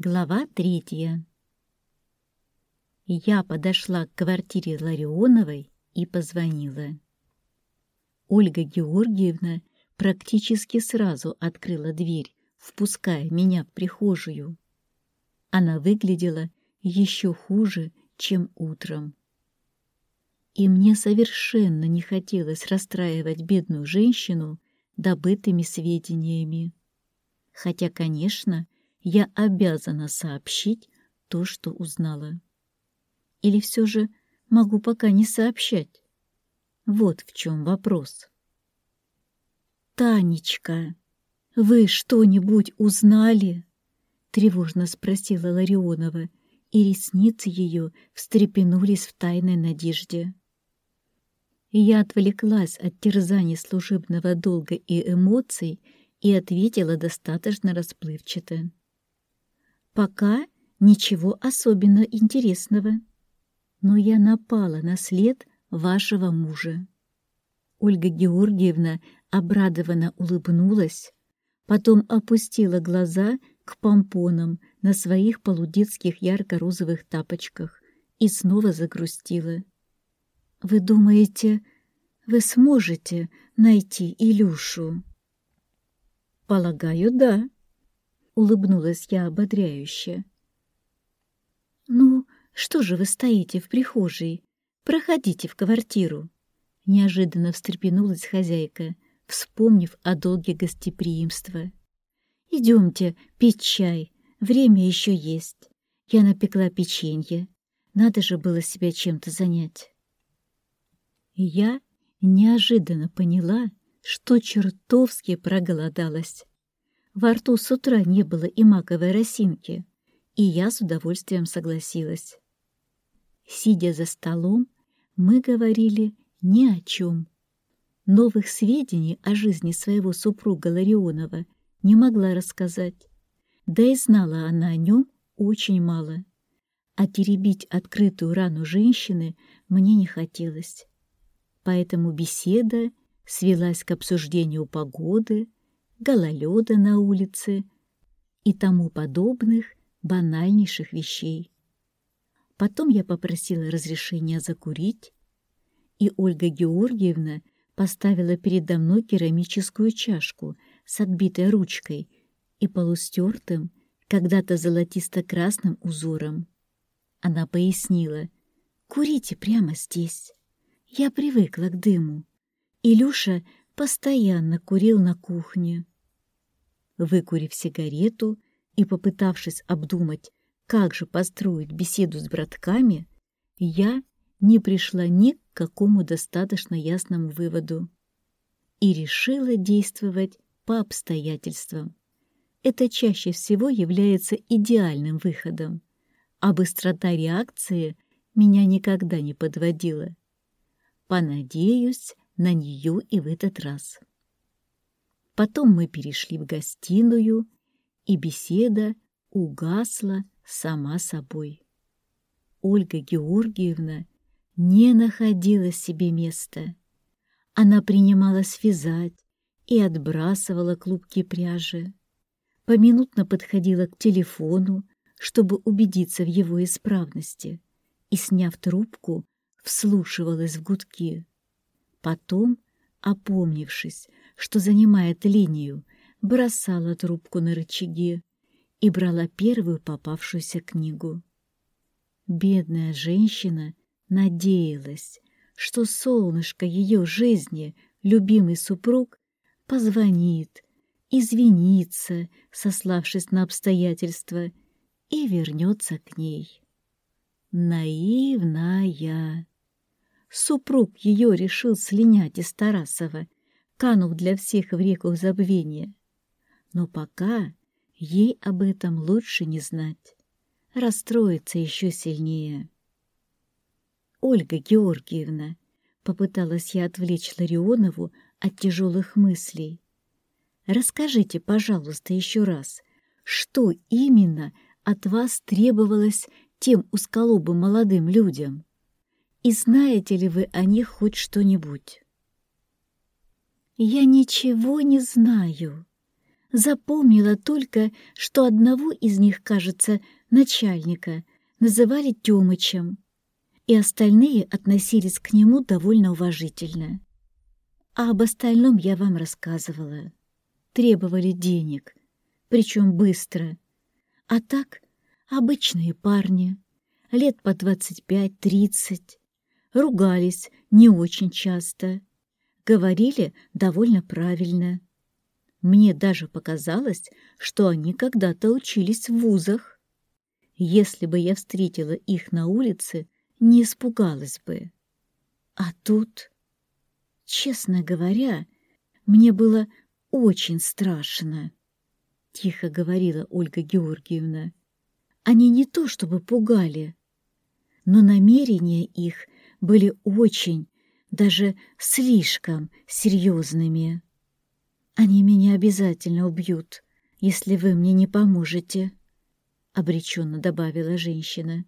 Глава третья. Я подошла к квартире Ларионовой и позвонила. Ольга Георгиевна практически сразу открыла дверь, впуская меня в прихожую. Она выглядела еще хуже, чем утром. И мне совершенно не хотелось расстраивать бедную женщину добытыми сведениями. Хотя, конечно, я обязана сообщить то, что узнала. Или все же могу пока не сообщать? Вот в чем вопрос. «Танечка, вы что-нибудь узнали?» — тревожно спросила Ларионова, и ресницы ее встрепенулись в тайной надежде. Я отвлеклась от терзаний служебного долга и эмоций и ответила достаточно расплывчато. Пока ничего особенно интересного. Но я напала на след вашего мужа. Ольга Георгиевна обрадованно улыбнулась, потом опустила глаза к помпонам на своих полудетских ярко-розовых тапочках и снова загрустила. «Вы думаете, вы сможете найти Илюшу?» «Полагаю, да», улыбнулась я ободряюще. «Ну, что же вы стоите в прихожей? Проходите в квартиру!» Неожиданно встрепенулась хозяйка, вспомнив о долге гостеприимства. «Идемте пить чай, время еще есть. Я напекла печенье. Надо же было себя чем-то занять». Я неожиданно поняла, что чертовски проголодалась. Во рту с утра не было и маковой росинки, и я с удовольствием согласилась. Сидя за столом, мы говорили ни о чем. Новых сведений о жизни своего супруга Ларионова не могла рассказать, да и знала она о нем очень мало. А теребить открытую рану женщины мне не хотелось. Поэтому беседа свелась к обсуждению погоды, гололеда на улице и тому подобных банальнейших вещей. Потом я попросила разрешения закурить, и Ольга Георгиевна поставила передо мной керамическую чашку с отбитой ручкой и полустертым, когда-то золотисто-красным узором. Она пояснила, «Курите прямо здесь. Я привыкла к дыму. Илюша постоянно курил на кухне. Выкурив сигарету и попытавшись обдумать, как же построить беседу с братками, я не пришла ни к какому достаточно ясному выводу и решила действовать по обстоятельствам. Это чаще всего является идеальным выходом, а быстрота реакции меня никогда не подводила. Понадеюсь, на нее и в этот раз. Потом мы перешли в гостиную, и беседа угасла сама собой. Ольга Георгиевна не находила себе места. Она принималась вязать и отбрасывала клубки пряжи. Поминутно подходила к телефону, чтобы убедиться в его исправности, и, сняв трубку, вслушивалась в гудки. Потом, опомнившись, что занимает линию, бросала трубку на рычаги и брала первую попавшуюся книгу. Бедная женщина надеялась, что солнышко ее жизни, любимый супруг, позвонит, извинится, сославшись на обстоятельства, и вернется к ней. Наивная! Супруг ее решил слинять из Тарасова, канув для всех в реку забвения. Но пока ей об этом лучше не знать. Расстроится еще сильнее. «Ольга Георгиевна», — попыталась я отвлечь Ларионову от тяжелых мыслей, «расскажите, пожалуйста, еще раз, что именно от вас требовалось тем усколобым молодым людям?» И знаете ли вы о них хоть что-нибудь? Я ничего не знаю. Запомнила только, что одного из них, кажется, начальника, называли Тёмычем, и остальные относились к нему довольно уважительно. А об остальном я вам рассказывала. Требовали денег, причем быстро. А так, обычные парни, лет по двадцать пять-тридцать, ругались не очень часто, говорили довольно правильно. Мне даже показалось, что они когда-то учились в вузах. Если бы я встретила их на улице, не испугалась бы. А тут, честно говоря, мне было очень страшно, — тихо говорила Ольга Георгиевна. Они не то чтобы пугали, но намерения их были очень, даже слишком серьезными. Они меня обязательно убьют, если вы мне не поможете, — обреченно добавила женщина.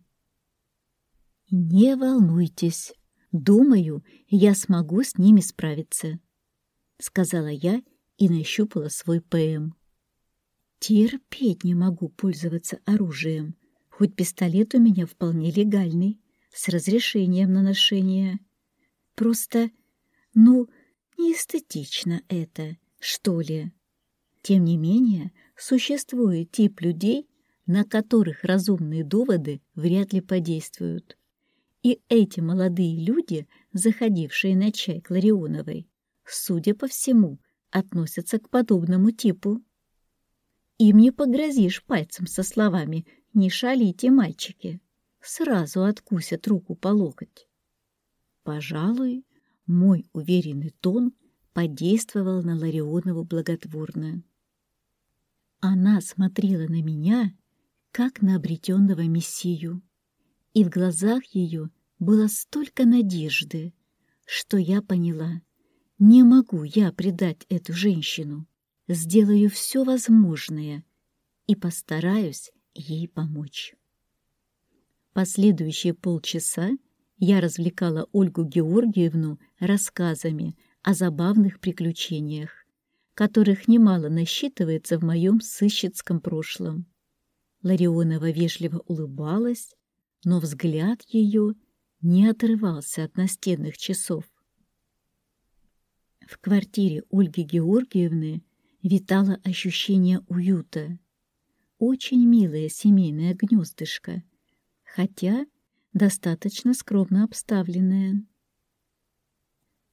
Не волнуйтесь, думаю, я смогу с ними справиться, — сказала я и нащупала свой ПМ. Терпеть не могу пользоваться оружием, хоть пистолет у меня вполне легальный, с разрешением на ношение. Просто, ну, неэстетично это — что ли? Тем не менее, существует тип людей, на которых разумные доводы вряд ли подействуют. И эти молодые люди, заходившие на чай к Ларионовой, судя по всему, относятся к подобному типу. Им не погрозишь пальцем со словами «Не шалите, мальчики!» Сразу откусят руку по локоть. Пожалуй, мой уверенный тон подействовал на Ларионову благотворно. Она смотрела на меня, как на обретенного мессию, и в глазах ее было столько надежды, что я поняла, не могу я предать эту женщину, сделаю все возможное и постараюсь ей помочь. Последующие полчаса я развлекала Ольгу Георгиевну рассказами о забавных приключениях, которых немало насчитывается в моем сыщицком прошлом. Ларионова вежливо улыбалась, но взгляд ее не отрывался от настенных часов. В квартире Ольги Георгиевны витало ощущение уюта. Очень милое семейное гнездышко, хотя достаточно скромно обставленное.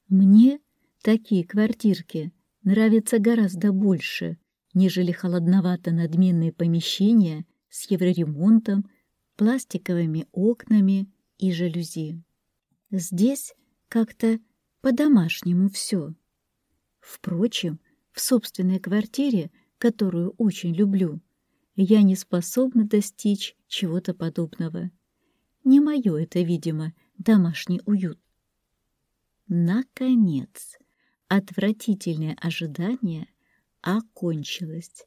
Мне Такие квартирки нравятся гораздо больше, нежели холодновато-надменные помещения с евроремонтом, пластиковыми окнами и жалюзи. Здесь как-то по-домашнему все. Впрочем, в собственной квартире, которую очень люблю, я не способна достичь чего-то подобного. Не мое это, видимо, домашний уют. Наконец, Отвратительное ожидание окончилось,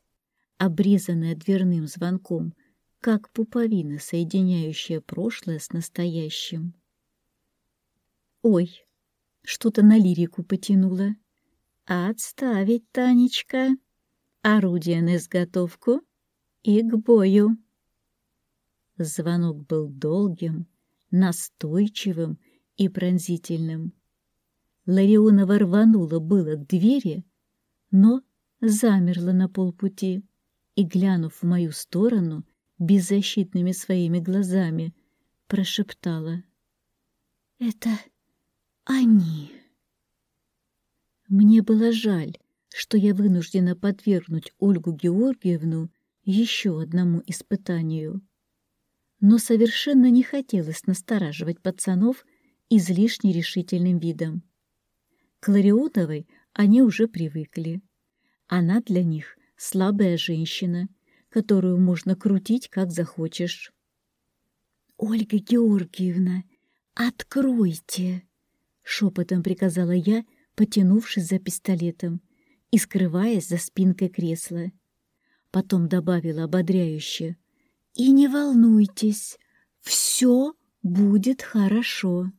обрезанное дверным звонком, как пуповина, соединяющая прошлое с настоящим. Ой, что-то на лирику потянуло. Отставить, Танечка. Орудие на изготовку и к бою. Звонок был долгим, настойчивым и пронзительным. Ларионова рванула было к двери, но замерла на полпути и, глянув в мою сторону беззащитными своими глазами, прошептала. «Это они!» Мне было жаль, что я вынуждена подвергнуть Ольгу Георгиевну еще одному испытанию. Но совершенно не хотелось настораживать пацанов излишне решительным видом. К Ларионовой они уже привыкли. Она для них слабая женщина, которую можно крутить, как захочешь. «Ольга Георгиевна, откройте!» — шепотом приказала я, потянувшись за пистолетом и скрываясь за спинкой кресла. Потом добавила ободряюще. «И не волнуйтесь, все будет хорошо».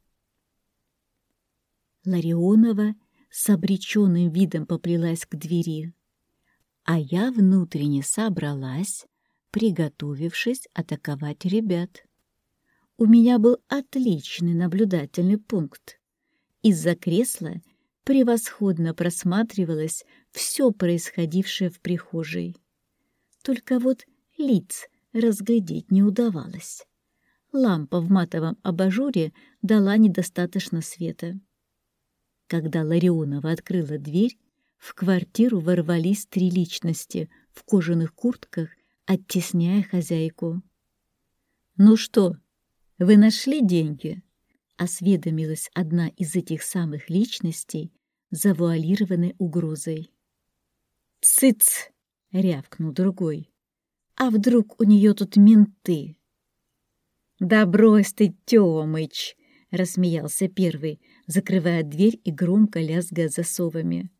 Ларионова с обреченным видом поплелась к двери. а я внутренне собралась, приготовившись атаковать ребят. У меня был отличный наблюдательный пункт. Из-за кресла превосходно просматривалось все происходившее в прихожей. Только вот лиц разглядеть не удавалось. Лампа в матовом абажуре дала недостаточно света. Когда Ларионова открыла дверь, в квартиру ворвались три личности в кожаных куртках, оттесняя хозяйку. «Ну что, вы нашли деньги?» — осведомилась одна из этих самых личностей, завуалированной угрозой. «Цыц!» — рявкнул другой. «А вдруг у нее тут менты?» «Да брось ты, Тёмыч!» — рассмеялся первый, закрывая дверь и громко лязгая засовами.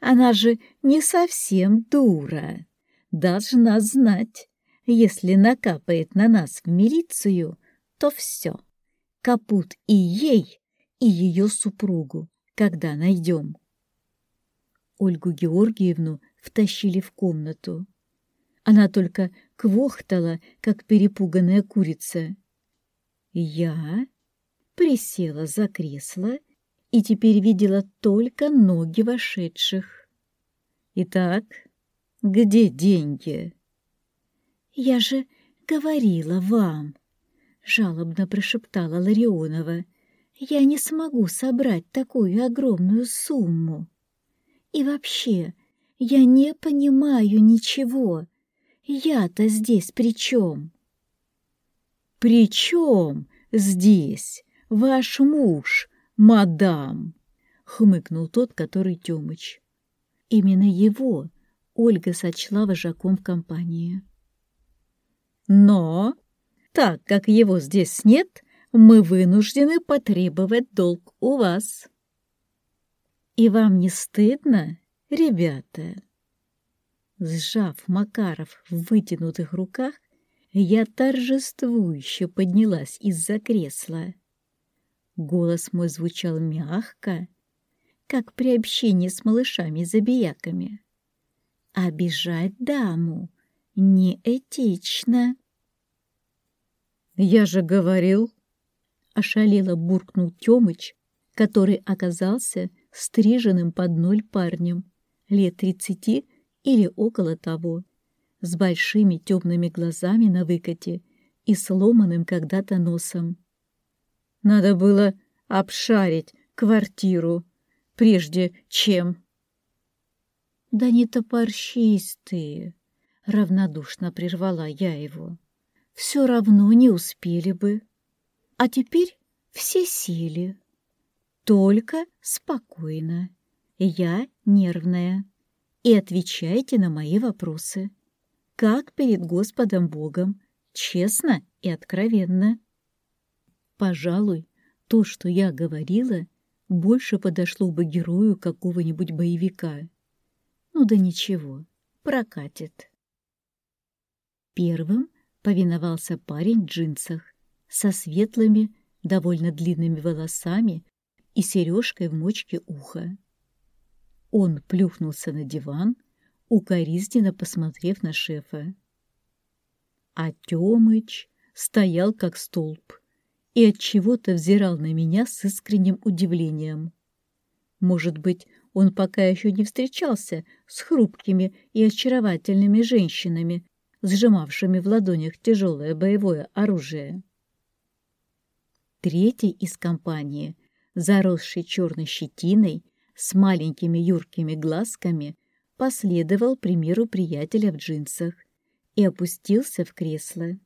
«Она же не совсем дура. Должна знать, если накапает на нас в милицию, то все. Капут и ей, и ее супругу, когда найдем». Ольгу Георгиевну втащили в комнату. Она только квохтала, как перепуганная курица. Я присела за кресло и теперь видела только ноги вошедших. «Итак, где деньги?» «Я же говорила вам», — жалобно прошептала Ларионова. «Я не смогу собрать такую огромную сумму. И вообще, я не понимаю ничего. Я-то здесь при чем?» «При чем здесь ваш муж, мадам?» — хмыкнул тот, который Тёмыч. Именно его Ольга сочла вожаком в компании. «Но, так как его здесь нет, мы вынуждены потребовать долг у вас». «И вам не стыдно, ребята?» Сжав Макаров в вытянутых руках, я торжествующе поднялась из-за кресла. Голос мой звучал мягко, как при общении с малышами-забияками. Обижать даму неэтично. «Я же говорил!» — ошалело буркнул Тёмыч, который оказался стриженным под ноль парнем, лет тридцати или около того с большими темными глазами на выкате и сломанным когда-то носом. Надо было обшарить квартиру, прежде чем... «Да не топорщись ты!» — равнодушно прервала я его. «Все равно не успели бы. А теперь все сели. Только спокойно. Я нервная. И отвечайте на мои вопросы как перед Господом Богом, честно и откровенно. Пожалуй, то, что я говорила, больше подошло бы герою какого-нибудь боевика. Ну да ничего, прокатит. Первым повиновался парень в джинсах со светлыми, довольно длинными волосами и сережкой в мочке уха. Он плюхнулся на диван, укоризненно посмотрев на шефа. А Тёмыч стоял как столб и от чего-то взирал на меня с искренним удивлением. Может быть, он пока еще не встречался с хрупкими и очаровательными женщинами, сжимавшими в ладонях тяжелое боевое оружие. Третий из компании, заросший черной щетиной, с маленькими юркими глазками, последовал примеру приятеля в джинсах и опустился в кресло.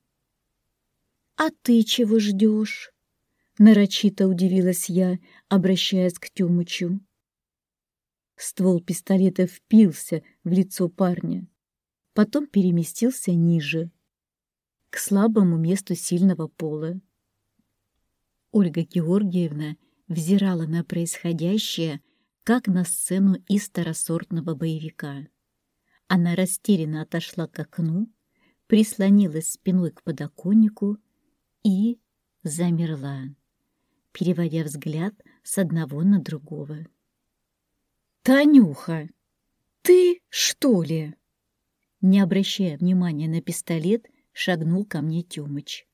«А ты чего ждешь?» — нарочито удивилась я, обращаясь к Тёмычу. Ствол пистолета впился в лицо парня, потом переместился ниже, к слабому месту сильного пола. Ольга Георгиевна взирала на происходящее как на сцену из второсортного боевика. Она растерянно отошла к окну, прислонилась спиной к подоконнику и замерла, переводя взгляд с одного на другого. «Танюха, ты что ли?» Не обращая внимания на пистолет, шагнул ко мне Тёмыч.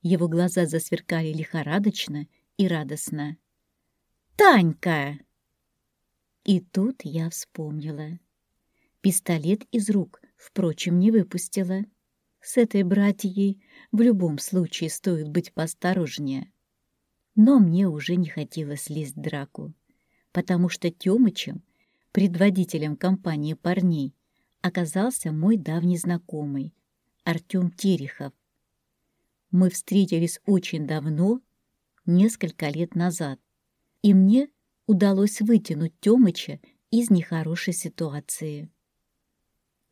Его глаза засверкали лихорадочно и радостно. «Танька!» И тут я вспомнила. Пистолет из рук, впрочем, не выпустила. С этой братьей в любом случае стоит быть поосторожнее. Но мне уже не хотелось лезть в драку, потому что Тёмычем, предводителем компании парней, оказался мой давний знакомый, Артём Терехов. Мы встретились очень давно, несколько лет назад, и мне удалось вытянуть Тёмыча из нехорошей ситуации.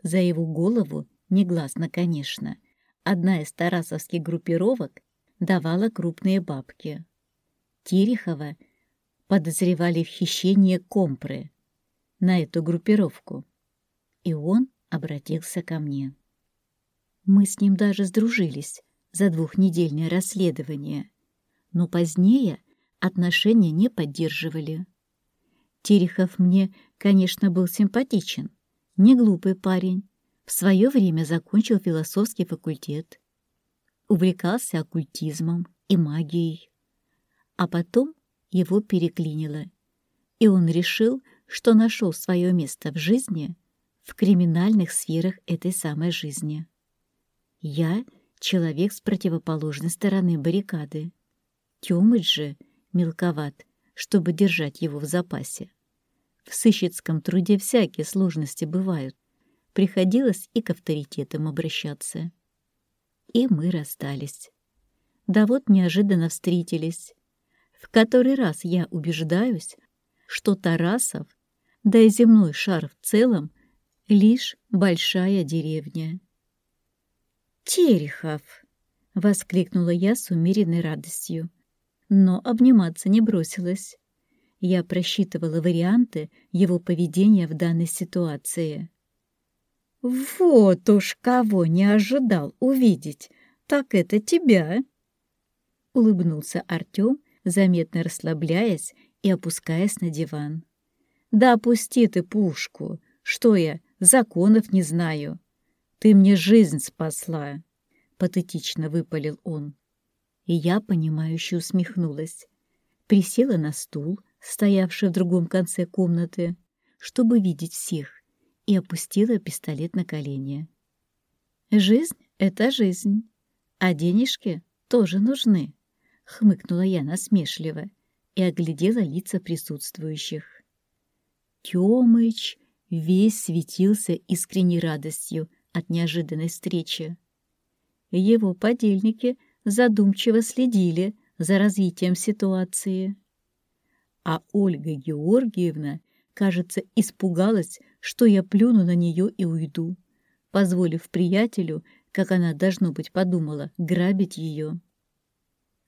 За его голову негласно, конечно, одна из тарасовских группировок давала крупные бабки. Терехова подозревали в хищении компры на эту группировку, и он обратился ко мне. Мы с ним даже сдружились за двухнедельное расследование, но позднее отношения не поддерживали. Терехов мне, конечно, был симпатичен, не глупый парень, в свое время закончил философский факультет. Увлекался оккультизмом и магией. А потом его переклинило, и он решил, что нашел свое место в жизни в криминальных сферах этой самой жизни. Я — человек с противоположной стороны баррикады. Тёмыч же мелковат, чтобы держать его в запасе. В сыщицком труде всякие сложности бывают приходилось и к авторитетам обращаться. И мы расстались. Да вот неожиданно встретились. В который раз я убеждаюсь, что Тарасов, да и земной шар в целом, лишь большая деревня. «Терехов!» — воскликнула я с умеренной радостью, но обниматься не бросилась. Я просчитывала варианты его поведения в данной ситуации. «Вот уж кого не ожидал увидеть, так это тебя!» Улыбнулся Артем, заметно расслабляясь и опускаясь на диван. «Да опусти ты пушку! Что я, законов не знаю! Ты мне жизнь спасла!» Патетично выпалил он. И я, понимающе усмехнулась. Присела на стул, стоявший в другом конце комнаты, чтобы видеть всех и опустила пистолет на колени. «Жизнь — это жизнь, а денежки тоже нужны», — хмыкнула я насмешливо и оглядела лица присутствующих. Тёмыч весь светился искренней радостью от неожиданной встречи. Его подельники задумчиво следили за развитием ситуации. А Ольга Георгиевна, кажется, испугалась, что я плюну на нее и уйду, позволив приятелю, как она, должно быть, подумала, грабить ее.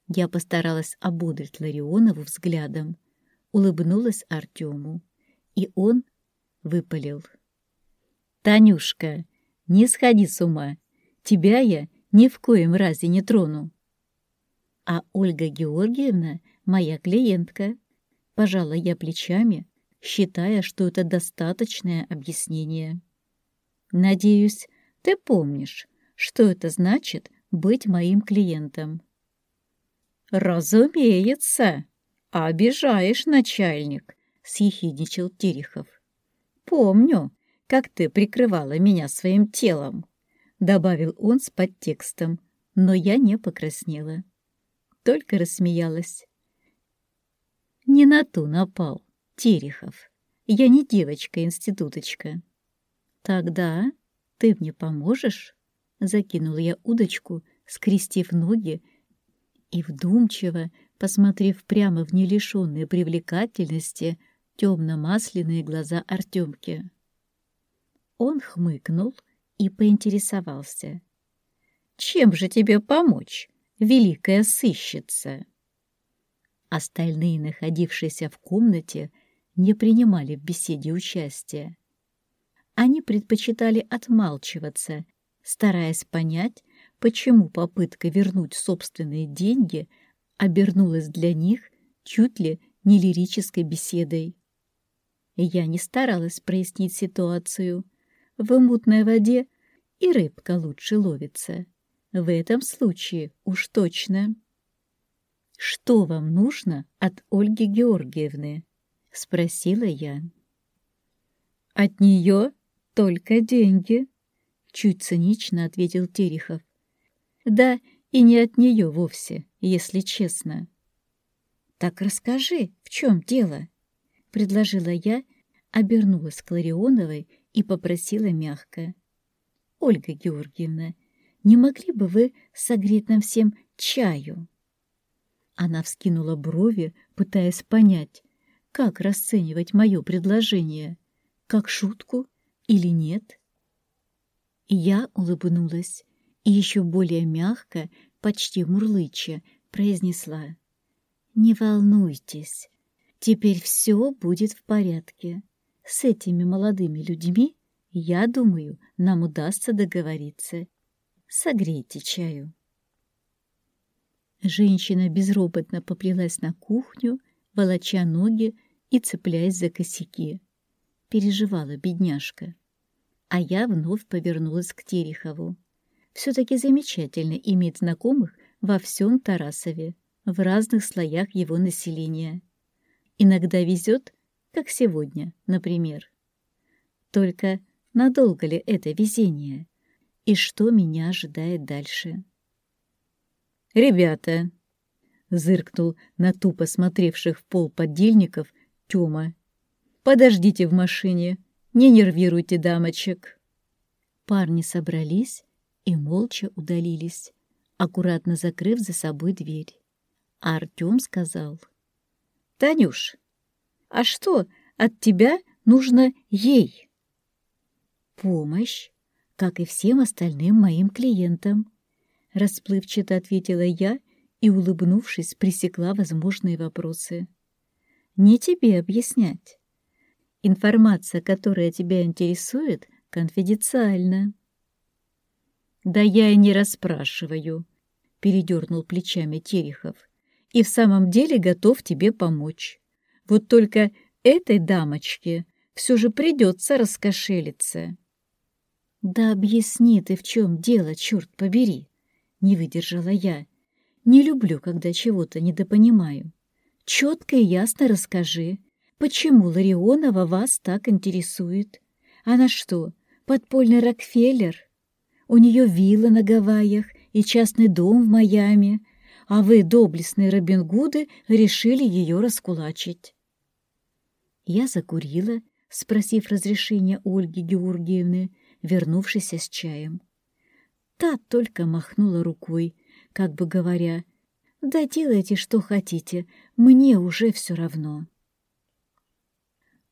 Я постаралась ободрить Ларионову взглядом, улыбнулась Артему, и он выпалил. «Танюшка, не сходи с ума, тебя я ни в коем разе не трону». «А Ольга Георгиевна — моя клиентка», — пожала я плечами, считая, что это достаточное объяснение. Надеюсь, ты помнишь, что это значит быть моим клиентом. Разумеется, обижаешь, начальник, съехидничал Терехов. Помню, как ты прикрывала меня своим телом, добавил он с подтекстом, но я не покраснела, только рассмеялась. Не на ту напал. Терехов. Я не девочка-институточка. Тогда ты мне поможешь? Закинула я удочку, скрестив ноги и вдумчиво, посмотрев прямо в нелишенные привлекательности темно-масляные глаза Артемки. Он хмыкнул и поинтересовался. «Чем же тебе помочь, великая сыщица?» Остальные, находившиеся в комнате, не принимали в беседе участия. Они предпочитали отмалчиваться, стараясь понять, почему попытка вернуть собственные деньги обернулась для них чуть ли не лирической беседой. Я не старалась прояснить ситуацию. В мутной воде и рыбка лучше ловится. В этом случае уж точно. «Что вам нужно от Ольги Георгиевны?» — спросила я. «От нее только деньги», — чуть цинично ответил Терехов. «Да, и не от нее вовсе, если честно». «Так расскажи, в чем дело?» — предложила я, обернулась к Ларионовой и попросила мягко. «Ольга Георгиевна, не могли бы вы согреть нам всем чаю?» Она вскинула брови, пытаясь понять, как расценивать мое предложение, как шутку или нет. Я улыбнулась и еще более мягко, почти мурлыча, произнесла. «Не волнуйтесь, теперь все будет в порядке. С этими молодыми людьми, я думаю, нам удастся договориться. Согрейте чаю». Женщина безропотно поплелась на кухню, волоча ноги и цепляясь за косяки. Переживала бедняжка. А я вновь повернулась к Терехову. Все-таки замечательно иметь знакомых во всем Тарасове, в разных слоях его населения. Иногда везет, как сегодня, например. Только надолго ли это везение? И что меня ожидает дальше? «Ребята!» — зыркнул на тупо смотревших в пол подельников Тёма. «Подождите в машине, не нервируйте дамочек». Парни собрались и молча удалились, аккуратно закрыв за собой дверь. А Артём сказал. «Танюш, а что от тебя нужно ей?» «Помощь, как и всем остальным моим клиентам», — расплывчато ответила я и, улыбнувшись, пресекла возможные вопросы. «Не тебе объяснять. Информация, которая тебя интересует, конфиденциальна». «Да я и не расспрашиваю», — передернул плечами Терехов. «И в самом деле готов тебе помочь. Вот только этой дамочке все же придется раскошелиться». «Да объясни ты, в чем дело, черт побери!» Не выдержала я. Не люблю, когда чего-то недопонимаю. Четко и ясно расскажи, почему Ларионова вас так интересует. Она что, подпольный Рокфеллер? У нее вилла на Гавайях и частный дом в Майами, а вы, доблестные Робин Гуды, решили ее раскулачить. Я закурила, спросив разрешения Ольги Георгиевны, вернувшейся с чаем. Та только махнула рукой, как бы говоря, «Да делайте, что хотите, мне уже все равно».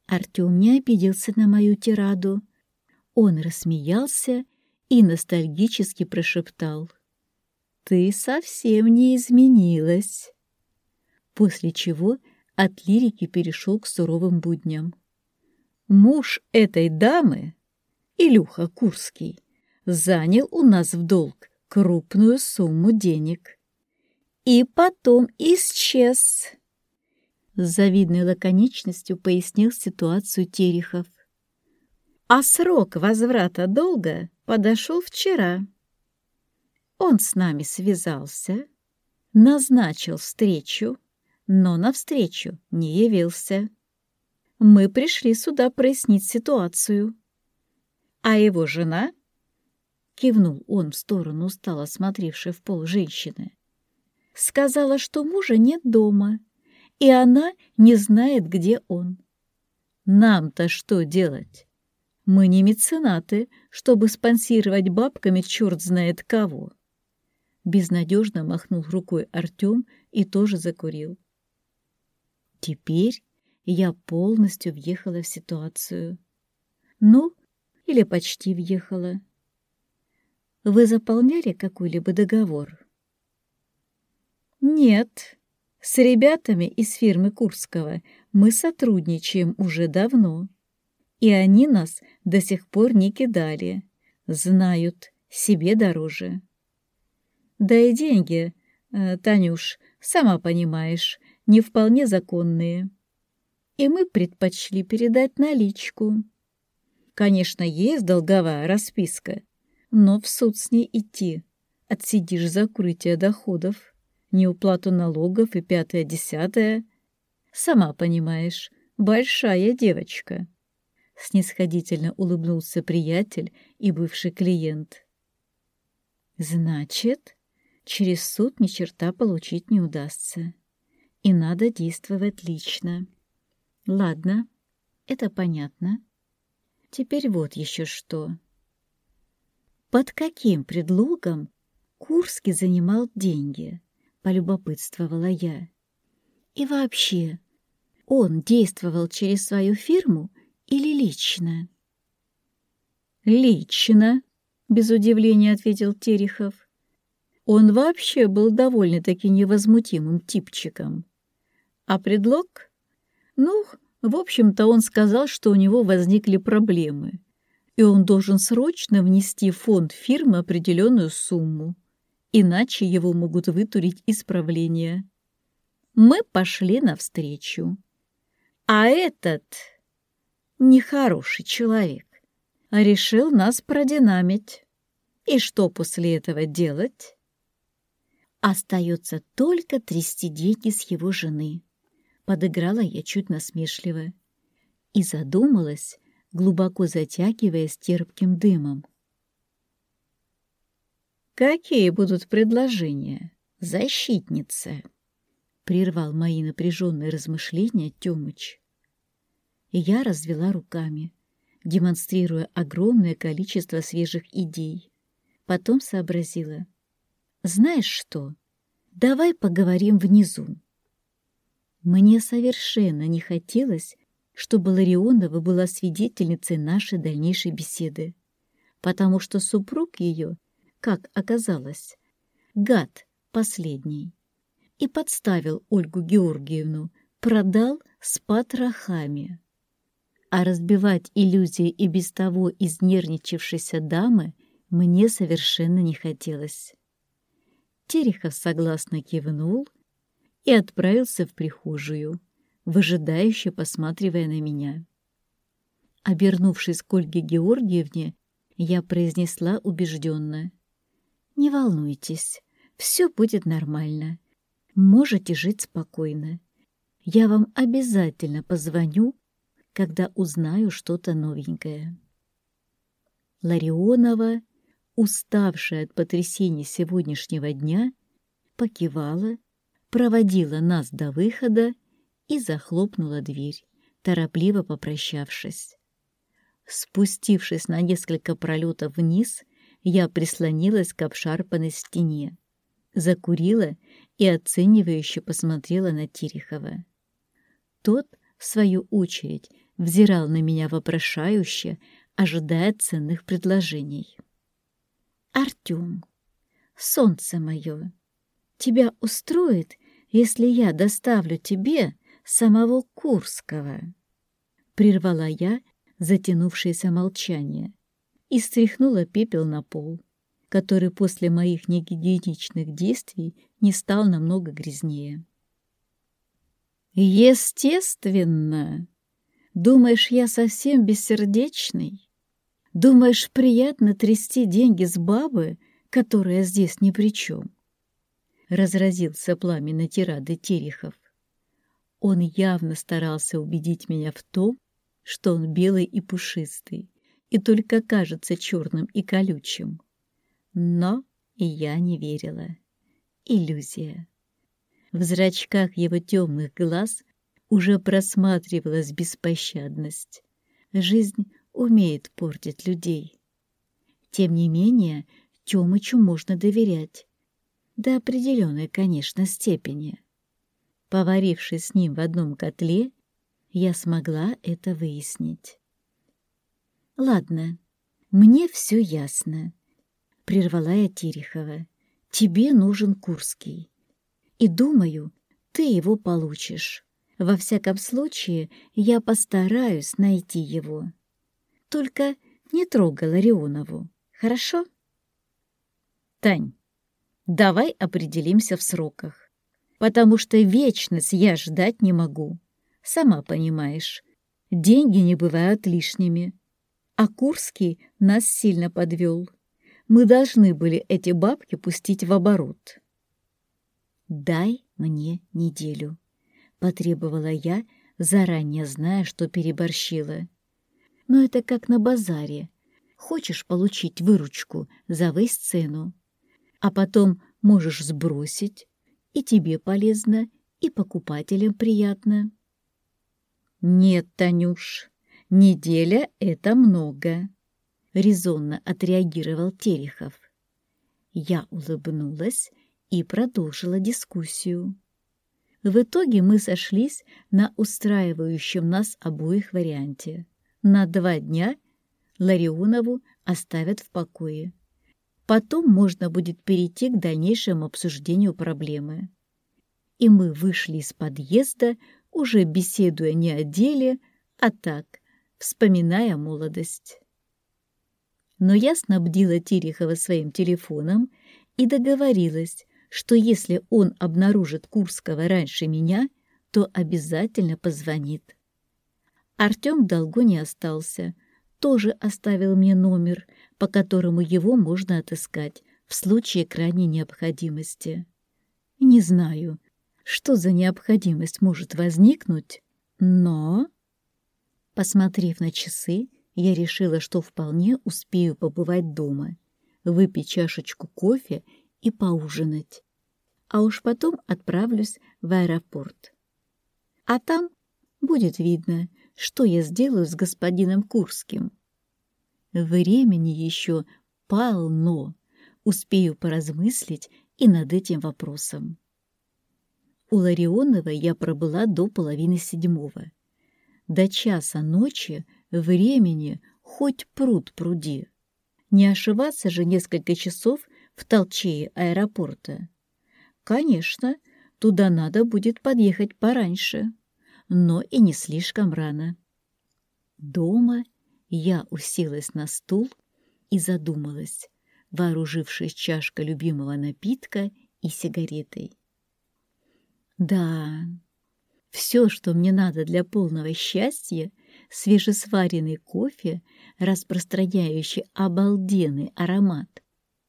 Артем не обиделся на мою тираду. Он рассмеялся и ностальгически прошептал. «Ты совсем не изменилась!» После чего от лирики перешел к суровым будням. Муж этой дамы, Илюха Курский, занял у нас в долг крупную сумму денег. И потом исчез. С завидной лаконичностью пояснил ситуацию Терехов. А срок возврата долга подошел вчера. Он с нами связался, назначил встречу, но на встречу не явился. Мы пришли сюда прояснить ситуацию. А его жена кивнул он в сторону устало смотревшей в пол женщины. Сказала, что мужа нет дома, и она не знает, где он. Нам-то что делать? Мы не меценаты, чтобы спонсировать бабками черт знает кого. Безнадежно махнул рукой Артем и тоже закурил. Теперь я полностью въехала в ситуацию. Ну, или почти въехала. Вы заполняли какой-либо договор? Нет. С ребятами из фирмы Курского мы сотрудничаем уже давно. И они нас до сих пор не кидали. Знают, себе дороже. Да и деньги, э, Танюш, сама понимаешь, не вполне законные. И мы предпочли передать наличку. Конечно, есть долговая расписка, но в суд с ней идти. Отсидишь закрытие доходов, неуплату налогов и пятое-десятое. Сама понимаешь, большая девочка. Снисходительно улыбнулся приятель и бывший клиент. Значит, через суд ни черта получить не удастся. И надо действовать лично. Ладно, это понятно. Теперь вот еще что. Под каким предлогом Курский занимал деньги? Полюбопытствовала я. И вообще, он действовал через свою фирму или лично? Лично, без удивления ответил Терехов. Он вообще был довольно-таки невозмутимым типчиком. А предлог? Ну, в общем-то, он сказал, что у него возникли проблемы, и он должен срочно внести в фонд фирмы определенную сумму, иначе его могут вытурить из правления. Мы пошли навстречу. А этот нехороший человек решил нас продинамить. И что после этого делать? Остается только трясти деньги с его жены. Подыграла я чуть насмешливо и задумалась, глубоко затягиваясь терпким дымом. «Какие будут предложения, защитница?» — прервал мои напряженные размышления Тёмыч. И я развела руками, демонстрируя огромное количество свежих идей. Потом сообразила — знаешь что? Давай поговорим внизу. Мне совершенно не хотелось, чтобы Ларионова была свидетельницей нашей дальнейшей беседы, потому что супруг ее, как оказалось, гад последний, и подставил Ольгу Георгиевну, продал с потрохами. А разбивать иллюзии и без того изнервничавшейся дамы мне совершенно не хотелось. Терехов согласно кивнул и отправился в прихожую, выжидающе посматривая на меня. Обернувшись к Ольге Георгиевне, я произнесла убежденно. «Не волнуйтесь, все будет нормально. Можете жить спокойно. Я вам обязательно позвоню, когда узнаю что-то новенькое». Ларионова уставшая от потрясений сегодняшнего дня, покивала, проводила нас до выхода и захлопнула дверь, торопливо попрощавшись. Спустившись на несколько пролетов вниз, я прислонилась к обшарпанной стене, закурила и оценивающе посмотрела на Терехова. Тот, в свою очередь, взирал на меня вопрошающе, ожидая ценных предложений. Артем, солнце мое, тебя устроит, если я доставлю тебе самого Курского?» Прервала я затянувшееся молчание и стряхнула пепел на пол, который после моих негигиеничных действий не стал намного грязнее. «Естественно! Думаешь, я совсем бессердечный?» Думаешь, приятно трясти деньги с бабы, которая здесь ни при чем? Разразился пламенно тирады Терехов. Он явно старался убедить меня в том, что он белый и пушистый, и только кажется черным и колючим. Но и я не верила. Иллюзия. В зрачках его темных глаз уже просматривалась беспощадность. Жизнь умеет портить людей. Тем не менее, Тёмычу можно доверять. До определенной, конечно, степени. Поварившись с ним в одном котле, я смогла это выяснить. «Ладно, мне все ясно», — прервала я Терехова. «Тебе нужен Курский. И думаю, ты его получишь. Во всяком случае, я постараюсь найти его». Только не трогай Ларионову, хорошо? Тань, давай определимся в сроках, потому что вечность я ждать не могу. Сама понимаешь, деньги не бывают лишними. А Курский нас сильно подвел. мы должны были эти бабки пустить в оборот. «Дай мне неделю», — потребовала я, заранее зная, что переборщила. «Но это как на базаре. Хочешь получить выручку, завысь цену, а потом можешь сбросить, и тебе полезно, и покупателям приятно». «Нет, Танюш, неделя — это много», — резонно отреагировал Терехов. Я улыбнулась и продолжила дискуссию. В итоге мы сошлись на устраивающем нас обоих варианте. На два дня Ларионову оставят в покое. Потом можно будет перейти к дальнейшему обсуждению проблемы. И мы вышли из подъезда, уже беседуя не о деле, а так, вспоминая молодость. Но я снабдила Терехова своим телефоном и договорилась, что если он обнаружит Курского раньше меня, то обязательно позвонит. Артем в долгу не остался, тоже оставил мне номер, по которому его можно отыскать в случае крайней необходимости. Не знаю, что за необходимость может возникнуть, но... Посмотрев на часы, я решила, что вполне успею побывать дома, выпить чашечку кофе и поужинать. А уж потом отправлюсь в аэропорт. А там будет видно, что я сделаю с господином Курским. Времени еще полно. Успею поразмыслить и над этим вопросом. У Ларионова я пробыла до половины седьмого. До часа ночи времени хоть пруд пруди. Не ошибаться же несколько часов в толчее аэропорта. Конечно, туда надо будет подъехать пораньше, но и не слишком рано. Дома я уселась на стул и задумалась, вооружившись чашкой любимого напитка и сигаретой. Да, все, что мне надо для полного счастья, свежесваренный кофе, распространяющий обалденный аромат,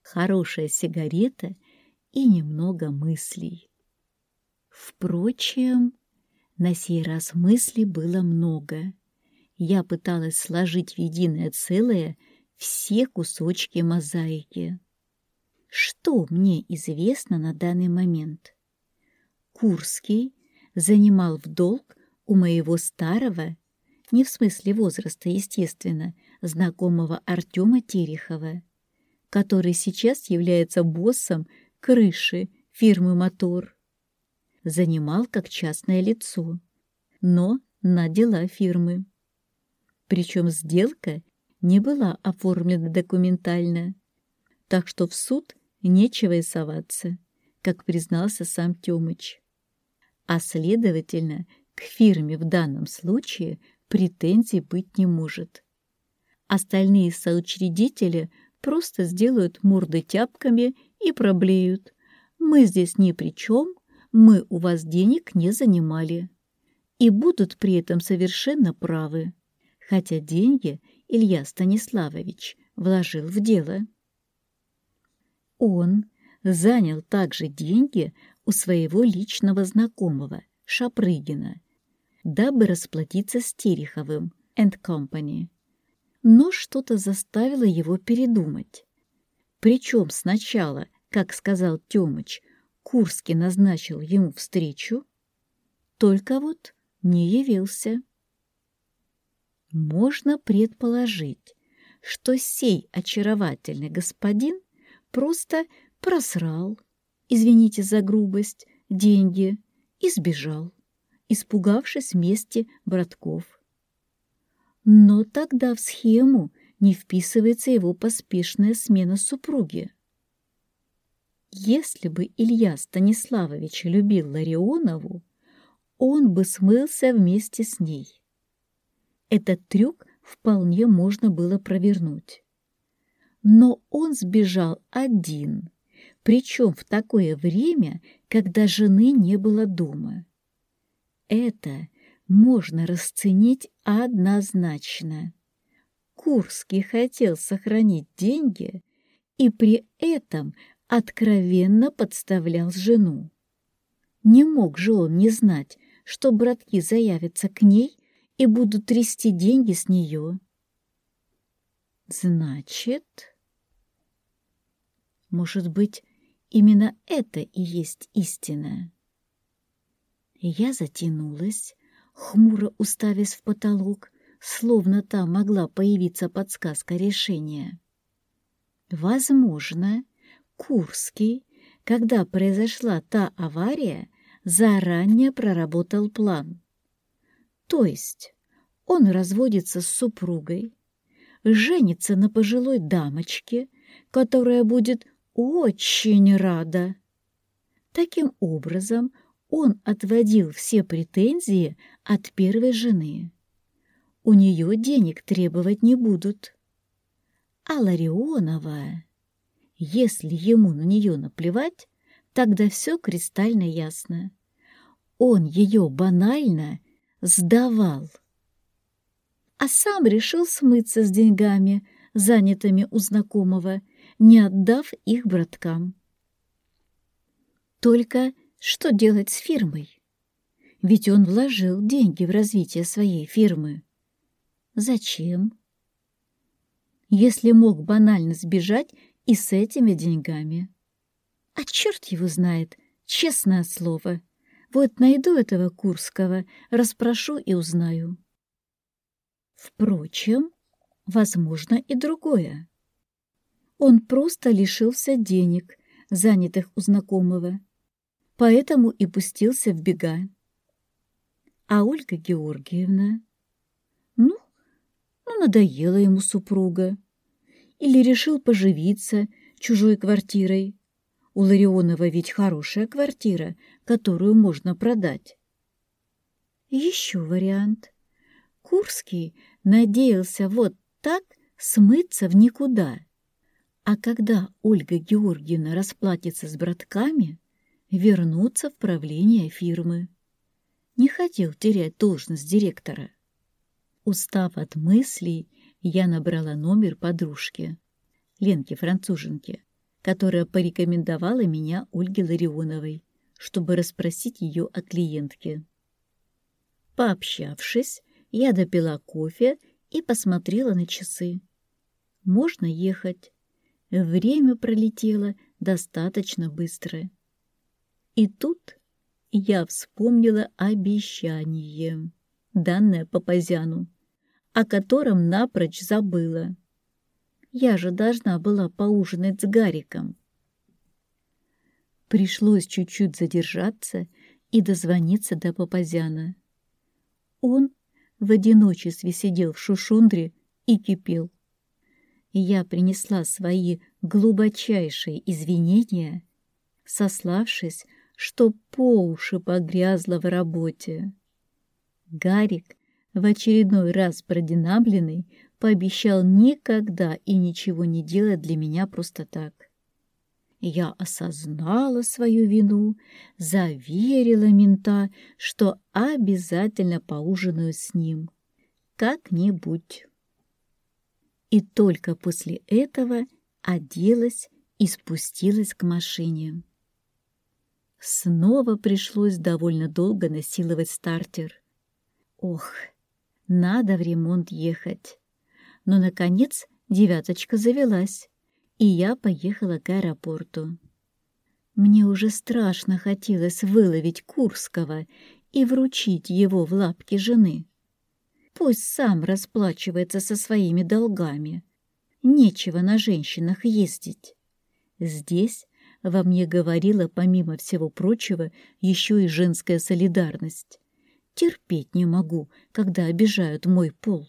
хорошая сигарета и немного мыслей. Впрочем, на сей раз мыслей было много. Я пыталась сложить в единое целое все кусочки мозаики. Что мне известно на данный момент? Курский занимал в долг у моего старого, не в смысле возраста, естественно, знакомого Артема Терехова, который сейчас является боссом крыши фирмы «Мотор». Занимал как частное лицо, но на дела фирмы. Причем сделка не была оформлена документально, так что в суд нечего и соваться, как признался сам Тёмыч а, следовательно, к фирме в данном случае претензий быть не может. Остальные соучредители просто сделают морды тяпками и проблеют. Мы здесь ни при чем, мы у вас денег не занимали. И будут при этом совершенно правы, хотя деньги Илья Станиславович вложил в дело. Он занял также деньги у своего личного знакомого, Шапрыгина, дабы расплатиться с Тереховым and Company. Но что-то заставило его передумать. Причем сначала, как сказал Тёмыч, Курский назначил ему встречу, только вот не явился. Можно предположить, что сей очаровательный господин просто просрал извините за грубость, деньги и сбежал, испугавшись мести братков. Но тогда в схему не вписывается его поспешная смена супруги. Если бы Илья Станиславович любил Ларионову, он бы смылся вместе с ней. Этот трюк вполне можно было провернуть. Но он сбежал один, причем в такое время, когда жены не было дома. Это можно расценить однозначно. Курский хотел сохранить деньги и при этом откровенно подставлял жену. Не мог же он не знать, что братки заявятся к ней и будут трясти деньги с нее. Значит, может быть, именно это и есть истина. Я затянулась, хмуро уставясь в потолок, словно там могла появиться подсказка решения. Возможно, Курский, когда произошла та авария, заранее проработал план. То есть он разводится с супругой, женится на пожилой дамочке, которая будет очень рада. Таким образом, он отводил все претензии от первой жены. У нее денег требовать не будут. А Ларионова, если ему на нее наплевать, тогда все кристально ясно. Он ее банально сдавал. А сам решил смыться с деньгами, занятыми у знакомого, не отдав их браткам. Только что делать с фирмой? Ведь он вложил деньги в развитие своей фирмы. Зачем? Если мог банально сбежать и с этими деньгами. А черт его знает, честное слово. Вот найду этого Курского, расспрошу и узнаю. Впрочем, возможно и другое. Он просто лишился денег, занятых у знакомого поэтому и пустился в бега. А Ольга Георгиевна? Ну, ну, надоела ему супруга. Или решил поживиться чужой квартирой. У Ларионова ведь хорошая квартира, которую можно продать. Еще вариант. Курский надеялся вот так смыться в никуда. А когда Ольга Георгиевна расплатится с братками, вернуться в правление фирмы. Не хотел терять должность директора. Устав от мыслей, я набрала номер подружки, Ленки-француженки, которая порекомендовала меня Ольге Ларионовой, чтобы расспросить ее о клиентке. Пообщавшись, я допила кофе и посмотрела на часы. Можно ехать. Время пролетело достаточно быстро. И тут я вспомнила обещание, данное Папазяну, о котором напрочь забыла. Я же должна была поужинать с Гариком. Пришлось чуть-чуть задержаться и дозвониться до Папазяна. Он в одиночестве сидел в шушундре и кипел. Я принесла свои глубочайшие извинения, сославшись что по уши погрязла в работе. Гарик, в очередной раз продинабленный, пообещал никогда и ничего не делать для меня просто так. Я осознала свою вину, заверила мента, что обязательно поужинаю с ним. Как-нибудь. И только после этого оделась и спустилась к машине. Снова пришлось довольно долго насиловать стартер. Ох, надо в ремонт ехать. Но, наконец, девяточка завелась, и я поехала к аэропорту. Мне уже страшно хотелось выловить Курского и вручить его в лапки жены. Пусть сам расплачивается со своими долгами. Нечего на женщинах ездить. Здесь во мне говорила, помимо всего прочего, еще и женская солидарность. Терпеть не могу, когда обижают мой пол.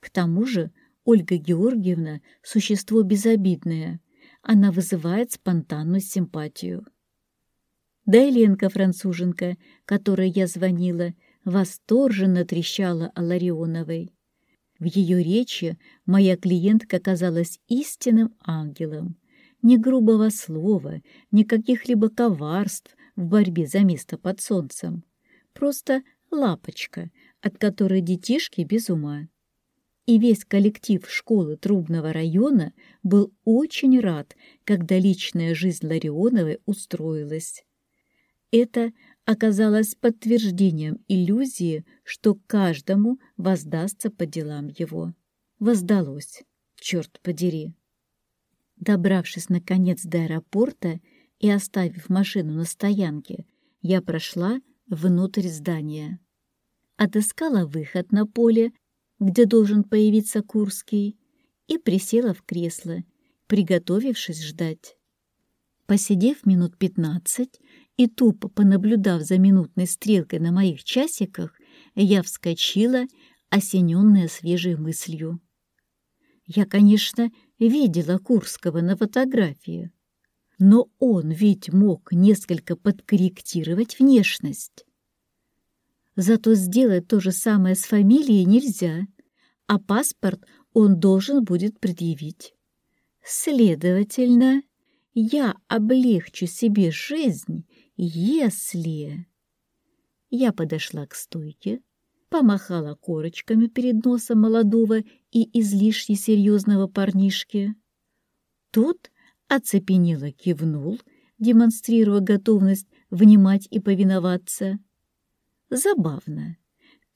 К тому же Ольга Георгиевна — существо безобидное. Она вызывает спонтанную симпатию. Да и Ленка-француженка, которой я звонила, восторженно трещала о Ларионовой. В ее речи моя клиентка казалась истинным ангелом, ни грубого слова, ни каких-либо коварств в борьбе за место под солнцем. Просто лапочка, от которой детишки без ума. и весь коллектив школы Трубного района был очень рад, когда личная жизнь Ларионовой устроилась. Это оказалось подтверждением иллюзии, что каждому воздастся по делам его. Воздалось, черт подери. Добравшись, наконец, до аэропорта и оставив машину на стоянке, я прошла внутрь здания. Отыскала выход на поле где должен появиться Курский, и присела в кресло, приготовившись ждать. Посидев минут пятнадцать и тупо понаблюдав за минутной стрелкой на моих часиках, я вскочила, осененная свежей мыслью. Я, конечно, видела Курского на фотографии, но он ведь мог несколько подкорректировать внешность. Зато сделать то же самое с фамилией нельзя, а паспорт он должен будет предъявить. Следовательно, я облегчу себе жизнь, если... Я подошла к стойке, помахала корочками перед носом молодого и излишне серьезного парнишки. Тот оцепенело кивнул, демонстрируя готовность внимать и повиноваться. Забавно,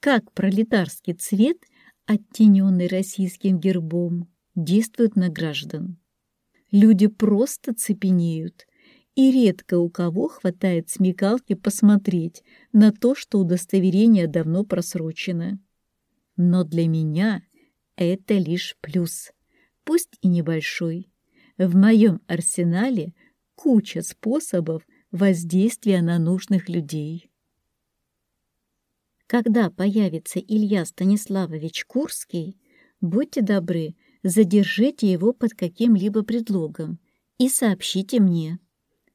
как пролетарский цвет, оттененный российским гербом, действует на граждан. Люди просто цепенеют, и редко у кого хватает смекалки посмотреть на то, что удостоверение давно просрочено. Но для меня это лишь плюс, пусть и небольшой. В моем арсенале куча способов воздействия на нужных людей. Когда появится Илья Станиславович Курский, будьте добры, задержите его под каким-либо предлогом и сообщите мне.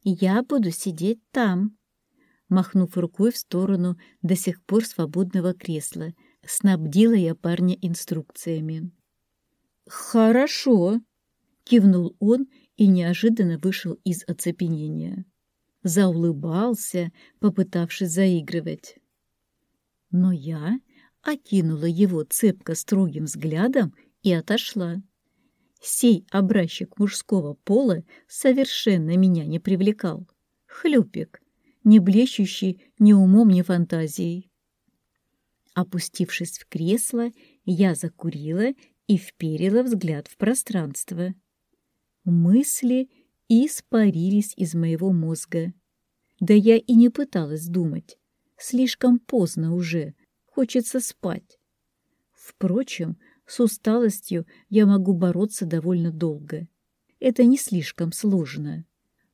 Я буду сидеть там. Махнув рукой в сторону до сих пор свободного кресла, снабдила я парня инструкциями. «Хорошо», — кивнул он и неожиданно вышел из оцепенения. Заулыбался, попытавшись заигрывать. Но я окинула его цепко строгим взглядом и отошла. Сей образчик мужского пола совершенно меня не привлекал. Хлюпик, не блещущий ни умом, ни фантазией. Опустившись в кресло, я закурила и вперила взгляд в пространство. Мысли испарились из моего мозга. Да я и не пыталась думать. Слишком поздно уже, хочется спать. Впрочем, с усталостью я могу бороться довольно долго. Это не слишком сложно.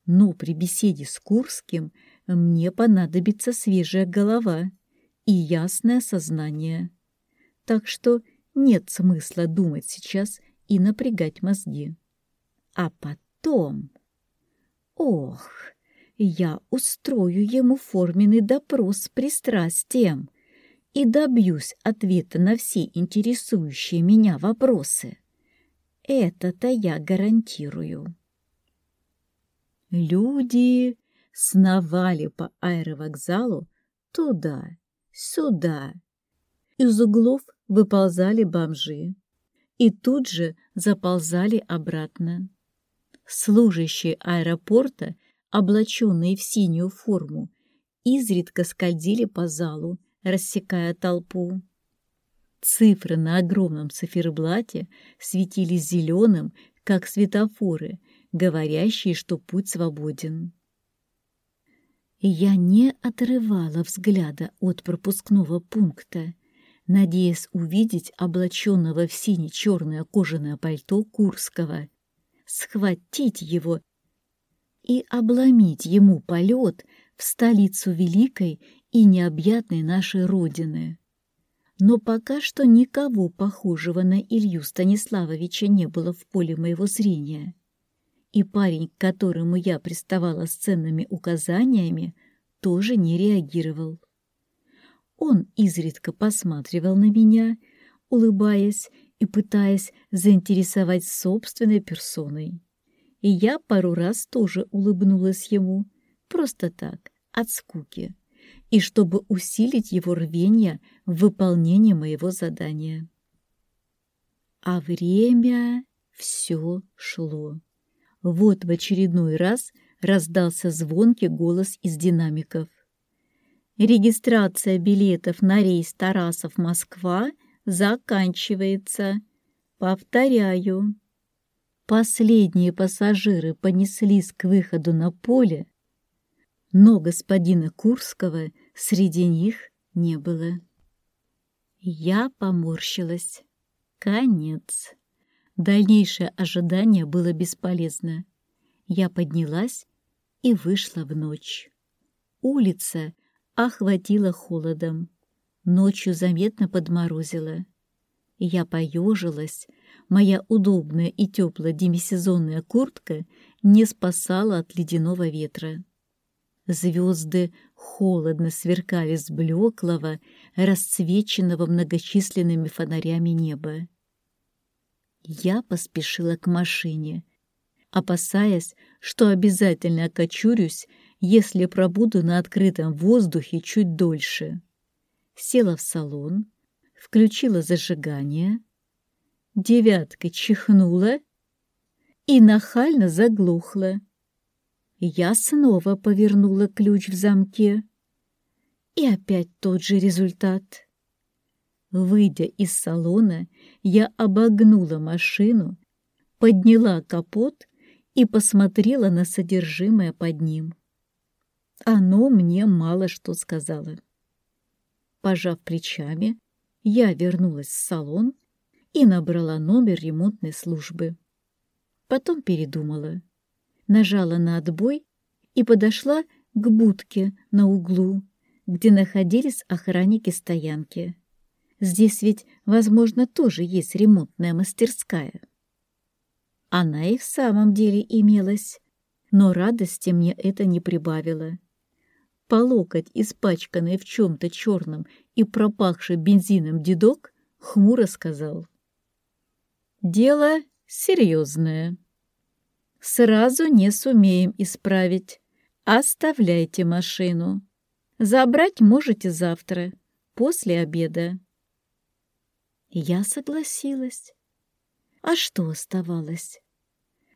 Но при беседе с Курским мне понадобится свежая голова и ясное сознание. Так что нет смысла думать сейчас и напрягать мозги. А потом... Ох, я устрою ему форменный допрос с пристрастием и добьюсь ответа на все интересующие меня вопросы. Это-то я гарантирую. Люди сновали по аэровокзалу туда, сюда. Из углов выползали бомжи и тут же заползали обратно. Служащие аэропорта – облаченные в синюю форму, изредка скользили по залу, рассекая толпу. Цифры на огромном циферблате светились зеленым, как светофоры, говорящие, что путь свободен. Я не отрывала взгляда от пропускного пункта, надеясь увидеть облаченного в сине-черное кожаное пальто Курского, схватить его и обломить ему полет в столицу великой и необъятной нашей Родины. Но пока что никого похожего на Илью Станиславовича не было в поле моего зрения. И парень, к которому я приставала с ценными указаниями, тоже не реагировал. Он изредка посматривал на меня, улыбаясь и пытаясь заинтересовать собственной персоной и я пару раз тоже улыбнулась ему, просто так, от скуки, и чтобы усилить его рвение в выполнении моего задания. А время все шло. Вот в очередной раз раздался звонкий голос из динамиков. Регистрация билетов на рейс Тарасов-Москва заканчивается. Повторяю. Последние пассажиры понеслись к выходу на поле, но господина Курского среди них не было. Я поморщилась. Конец. Дальнейшее ожидание было бесполезно. Я поднялась и вышла в ночь. Улица охватила холодом. Ночью заметно подморозило. Я поежилась. Моя удобная и теплая демисезонная куртка не спасала от ледяного ветра. Звезды холодно сверкали с блеклого, расцвеченного многочисленными фонарями неба. Я поспешила к машине, опасаясь, что обязательно окочурюсь, если пробуду на открытом воздухе чуть дольше. Села в салон, включила зажигание, девятка чихнула и нахально заглохла. Я снова повернула ключ в замке. И опять тот же результат. Выйдя из салона, я обогнула машину, подняла капот и посмотрела на содержимое под ним. Оно мне мало что сказала. Пожав плечами, я вернулась в салон и набрала номер ремонтной службы. Потом передумала нажала на отбой и подошла к будке на углу, где находились охранники стоянки. Здесь ведь, возможно, тоже есть ремонтная мастерская. Она и в самом деле имелась, но радости мне это не прибавило. По локоть испачканный в чем-то черном и пропахший бензином дедок хмуро сказал. «Дело серьезное» сразу не сумеем исправить. Оставляйте машину. Забрать можете завтра, после обеда. Я согласилась. А что оставалось?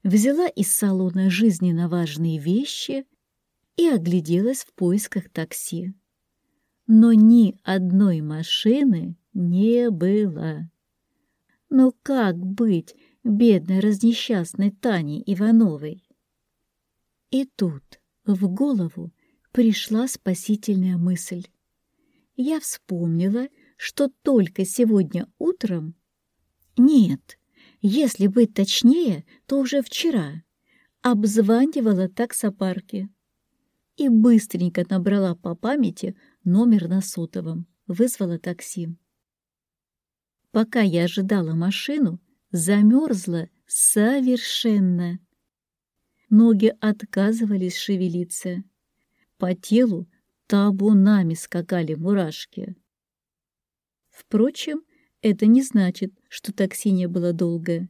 Взяла из салона жизненно важные вещи и огляделась в поисках такси. Но ни одной машины не было. Но как быть, бедной разнесчастной Тане Ивановой. И тут в голову пришла спасительная мысль. Я вспомнила, что только сегодня утром... Нет, если быть точнее, то уже вчера обзванивала таксопарки и быстренько набрала по памяти номер на сотовом, вызвала такси. Пока я ожидала машину, замерзла совершенно. Ноги отказывались шевелиться. По телу табунами скакали мурашки. Впрочем, это не значит, что такси не было долго.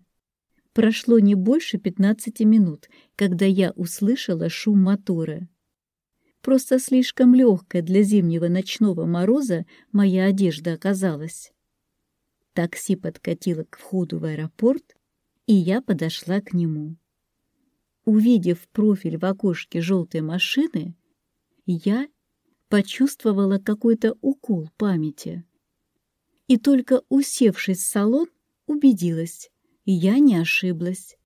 Прошло не больше пятнадцати минут, когда я услышала шум мотора. Просто слишком легкая для зимнего ночного мороза моя одежда оказалась. Такси подкатило к входу в аэропорт, и я подошла к нему. Увидев профиль в окошке желтой машины, я почувствовала какой-то укол памяти. И только усевшись в салон, убедилась, я не ошиблась.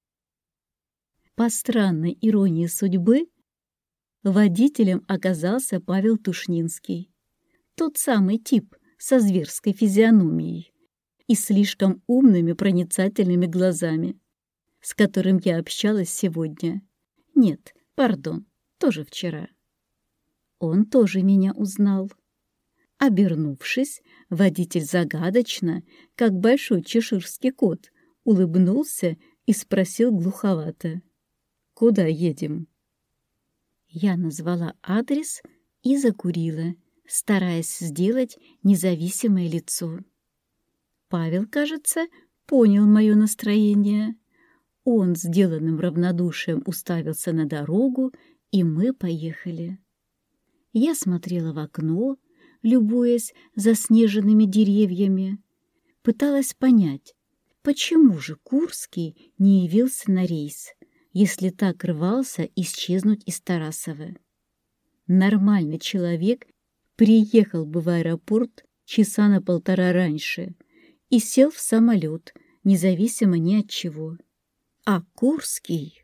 По странной иронии судьбы, водителем оказался Павел Тушнинский. Тот самый тип со зверской физиономией и слишком умными проницательными глазами, с которым я общалась сегодня. Нет, пардон, тоже вчера. Он тоже меня узнал. Обернувшись, водитель загадочно, как большой чеширский кот, улыбнулся и спросил глуховато. «Куда едем?» Я назвала адрес и закурила, стараясь сделать независимое лицо. Павел, кажется, понял мое настроение. Он сделанным равнодушием уставился на дорогу, и мы поехали. Я смотрела в окно, любуясь заснеженными деревьями, пыталась понять, почему же Курский не явился на рейс, если так рвался исчезнуть из Тарасова? Нормальный человек приехал бы в аэропорт часа на полтора раньше и сел в самолет, независимо ни от чего. А Курский...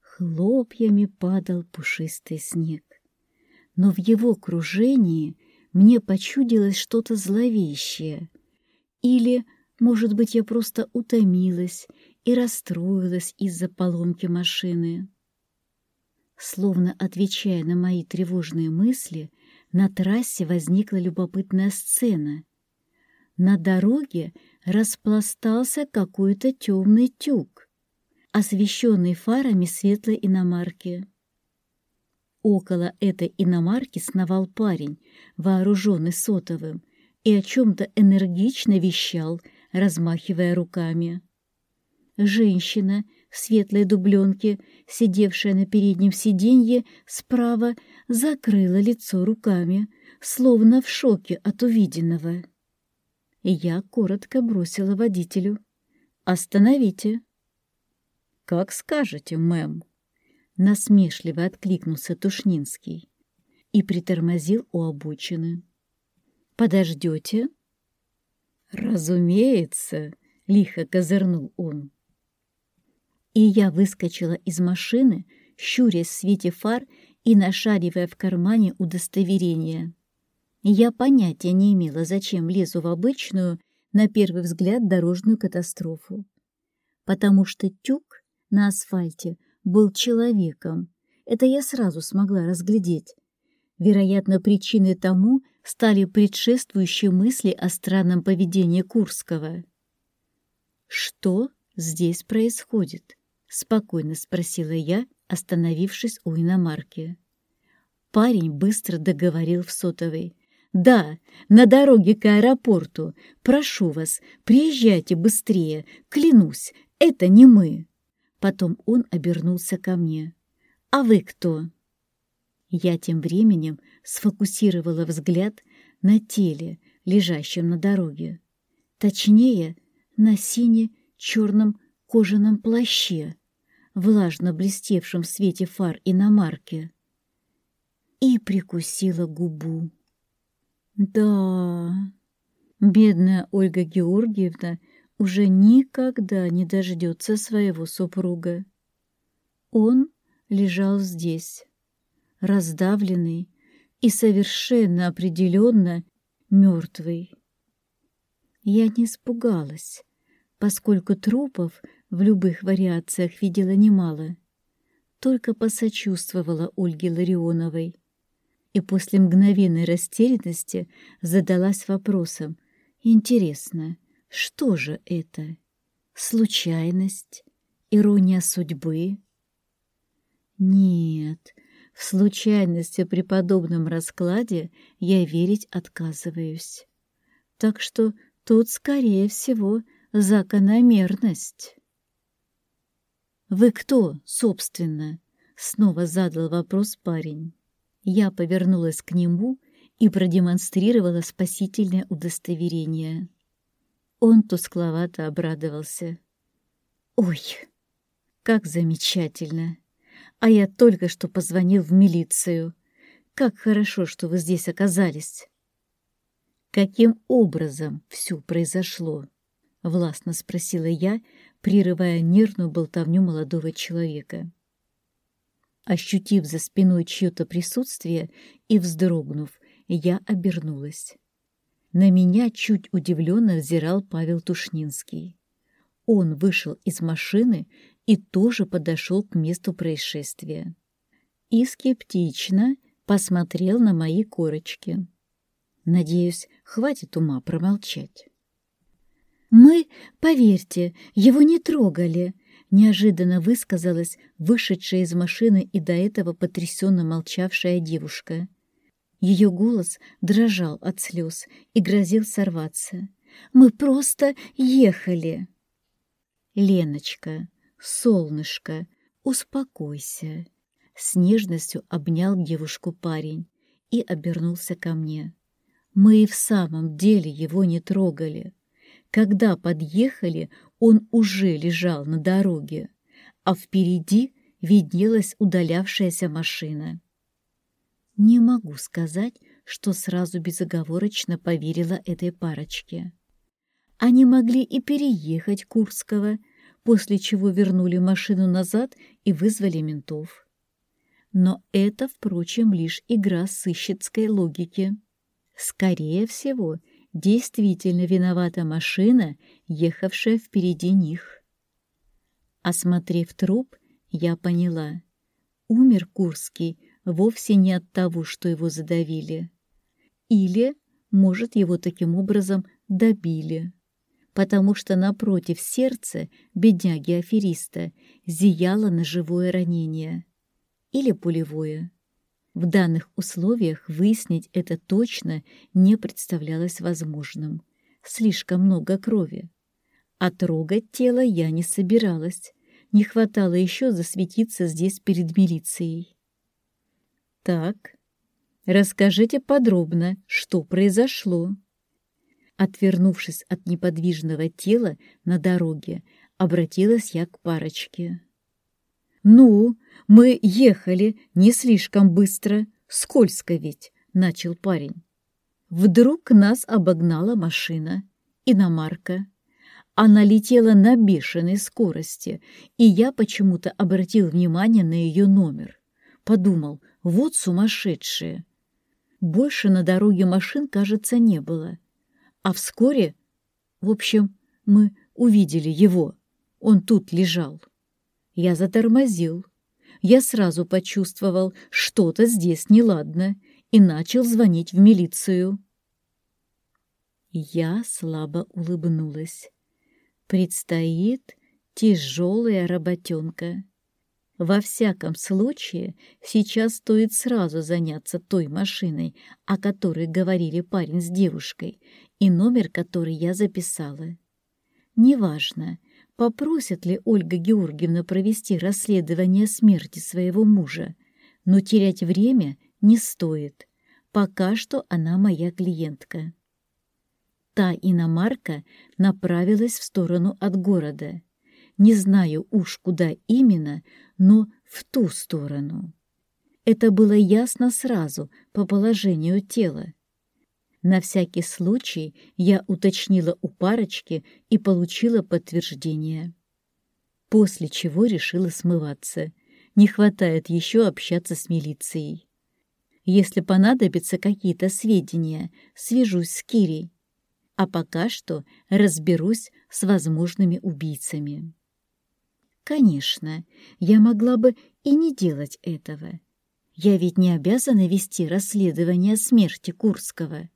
Хлопьями падал пушистый снег. Но в его кружении мне почудилось что-то зловещее. Или, может быть, я просто утомилась и расстроилась из-за поломки машины. Словно отвечая на мои тревожные мысли, на трассе возникла любопытная сцена. На дороге распластался какой-то темный тюк, освещенный фарами светлой иномарки. Около этой иномарки сновал парень, вооруженный сотовым, и о чем-то энергично вещал, размахивая руками. Женщина в светлой дубленке, сидевшая на переднем сиденье справа, закрыла лицо руками, словно в шоке от увиденного. Я коротко бросила водителю. «Остановите!» «Как скажете, мэм!» Насмешливо откликнулся Тушнинский и притормозил у обочины. «Подождете?» «Разумеется!» — лихо козырнул он. И я выскочила из машины, щурясь в свете фар и нашаривая в кармане удостоверение. Я понятия не имела, зачем лезу в обычную, на первый взгляд, дорожную катастрофу. Потому что тюк на асфальте был человеком. Это я сразу смогла разглядеть. Вероятно, причиной тому стали предшествующие мысли о странном поведении Курского. «Что здесь происходит?» — спокойно спросила я, остановившись у иномарки. Парень быстро договорил в сотовой. «Да, на дороге к аэропорту. Прошу вас, приезжайте быстрее. Клянусь, это не мы». Потом он обернулся ко мне. «А вы кто?» Я тем временем сфокусировала взгляд на теле, лежащем на дороге. Точнее, на сине-черном кожаном плаще, влажно блестевшем в свете фар иномарки. И прикусила губу. Да, бедная Ольга Георгиевна уже никогда не дождется своего супруга. Он лежал здесь, раздавленный и совершенно определенно мертвый. Я не испугалась, поскольку трупов в любых вариациях видела немало, только посочувствовала Ольге Ларионовой и после мгновенной растерянности задалась вопросом «Интересно, что же это? Случайность? Ирония судьбы? Нет, в случайности при подобном раскладе я верить отказываюсь. Так что тут, скорее всего, закономерность. «Вы кто, собственно?» — снова задал вопрос парень. Я повернулась к нему и продемонстрировала спасительное удостоверение. Он тускловато обрадовался. «Ой, как замечательно! А я только что позвонил в милицию. Как хорошо, что вы здесь оказались!» «Каким образом все произошло?» — властно спросила я, прерывая нервную болтовню молодого человека. Ощутив за спиной чье-то присутствие и вздрогнув, я обернулась. На меня чуть удивленно взирал Павел Тушнинский. Он вышел из машины и тоже подошел к месту происшествия. И скептично посмотрел на мои корочки. Надеюсь, хватит ума промолчать. «Мы, поверьте, его не трогали», — неожиданно высказалась вышедшая из машины и до этого потрясенно молчавшая девушка. Ее голос дрожал от слез и грозил сорваться. «Мы просто ехали!» «Леночка, солнышко, успокойся!» С нежностью обнял девушку парень и обернулся ко мне. «Мы и в самом деле его не трогали. Когда подъехали, он уже лежал на дороге, а впереди виднелась удалявшаяся машина. Не могу сказать, что сразу безоговорочно поверила этой парочке. Они могли и переехать Курского, после чего вернули машину назад и вызвали ментов. Но это, впрочем, лишь игра сыщицкой логики. Скорее всего, действительно виновата машина, ехавшая впереди них. Осмотрев труп, я поняла. Умер Курский вовсе не от того, что его задавили. Или, может, его таким образом добили потому что напротив сердца бедняги-афериста зияло ножевое ранение или пулевое. В данных условиях выяснить это точно не представлялось возможным. Слишком много крови. А трогать тело я не собиралась. Не хватало еще засветиться здесь перед милицией. «Так, расскажите подробно, что произошло», Отвернувшись от неподвижного тела на дороге, обратилась я к парочке. «Ну, мы ехали не слишком быстро, скользко ведь», — начал парень. Вдруг нас обогнала машина, иномарка. Она летела на бешеной скорости, и я почему-то обратил внимание на ее номер. Подумал, вот сумасшедшие. Больше на дороге машин, кажется, не было. А вскоре, в общем, мы увидели его. Он тут лежал. Я затормозил. Я сразу почувствовал, что-то здесь неладно, и начал звонить в милицию. Я слабо улыбнулась. Предстоит тяжелая работенка. Во всяком случае, сейчас стоит сразу заняться той машиной, о которой говорили парень с девушкой, и номер, который я записала. Неважно, попросит ли Ольга Георгиевна провести расследование смерти своего мужа, но терять время не стоит. Пока что она моя клиентка. Та иномарка направилась в сторону от города. Не знаю уж куда именно, но в ту сторону. Это было ясно сразу по положению тела. На всякий случай я уточнила у парочки и получила подтверждение. После чего решила смываться. Не хватает еще общаться с милицией. Если понадобятся какие-то сведения, свяжусь с Кирей. А пока что разберусь с возможными убийцами. Конечно, я могла бы и не делать этого. Я ведь не обязана вести расследование смерти Курского.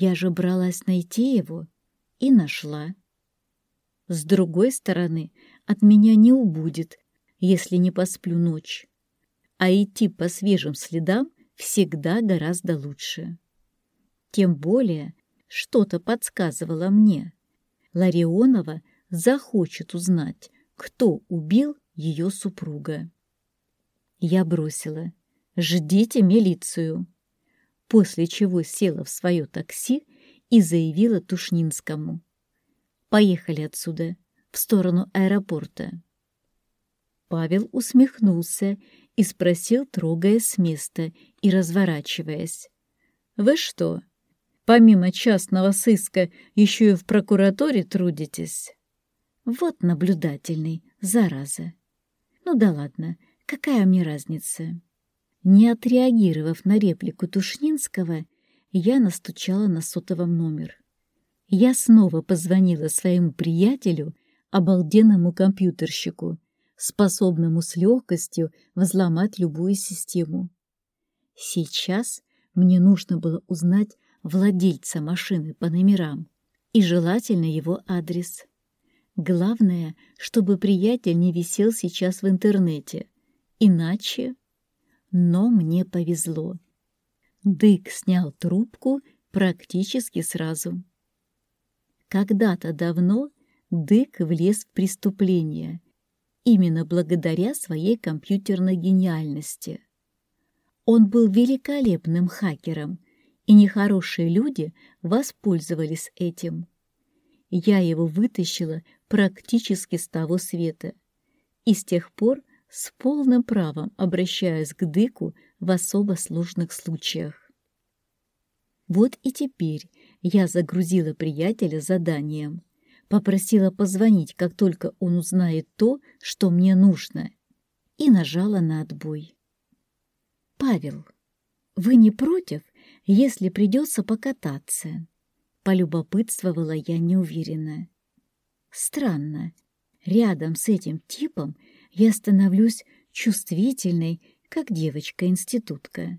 Я же бралась найти его и нашла. С другой стороны, от меня не убудет, если не посплю ночь. А идти по свежим следам всегда гораздо лучше. Тем более, что-то подсказывало мне. Ларионова захочет узнать, кто убил ее супруга. Я бросила «Ждите милицию» после чего села в свое такси и заявила Тушнинскому. «Поехали отсюда, в сторону аэропорта». Павел усмехнулся и спросил, трогая с места и разворачиваясь. «Вы что, помимо частного сыска еще и в прокуратуре трудитесь?» «Вот наблюдательный, зараза. Ну да ладно, какая мне разница?» Не отреагировав на реплику Тушнинского, я настучала на сотовом номер. Я снова позвонила своему приятелю, обалденному компьютерщику, способному с легкостью взломать любую систему. Сейчас мне нужно было узнать владельца машины по номерам и желательно его адрес. Главное, чтобы приятель не висел сейчас в интернете, иначе но мне повезло. Дык снял трубку практически сразу. Когда-то давно Дык влез в преступление, именно благодаря своей компьютерной гениальности. Он был великолепным хакером, и нехорошие люди воспользовались этим. я его вытащила практически с того света. И с тех пор с полным правом обращаюсь к Дыку в особо сложных случаях. Вот и теперь я загрузила приятеля заданием, попросила позвонить, как только он узнает то, что мне нужно, и нажала на отбой. «Павел, вы не против, если придется покататься?» Полюбопытствовала я неуверенно. Странно, рядом с этим типом я становлюсь чувствительной, как девочка-институтка.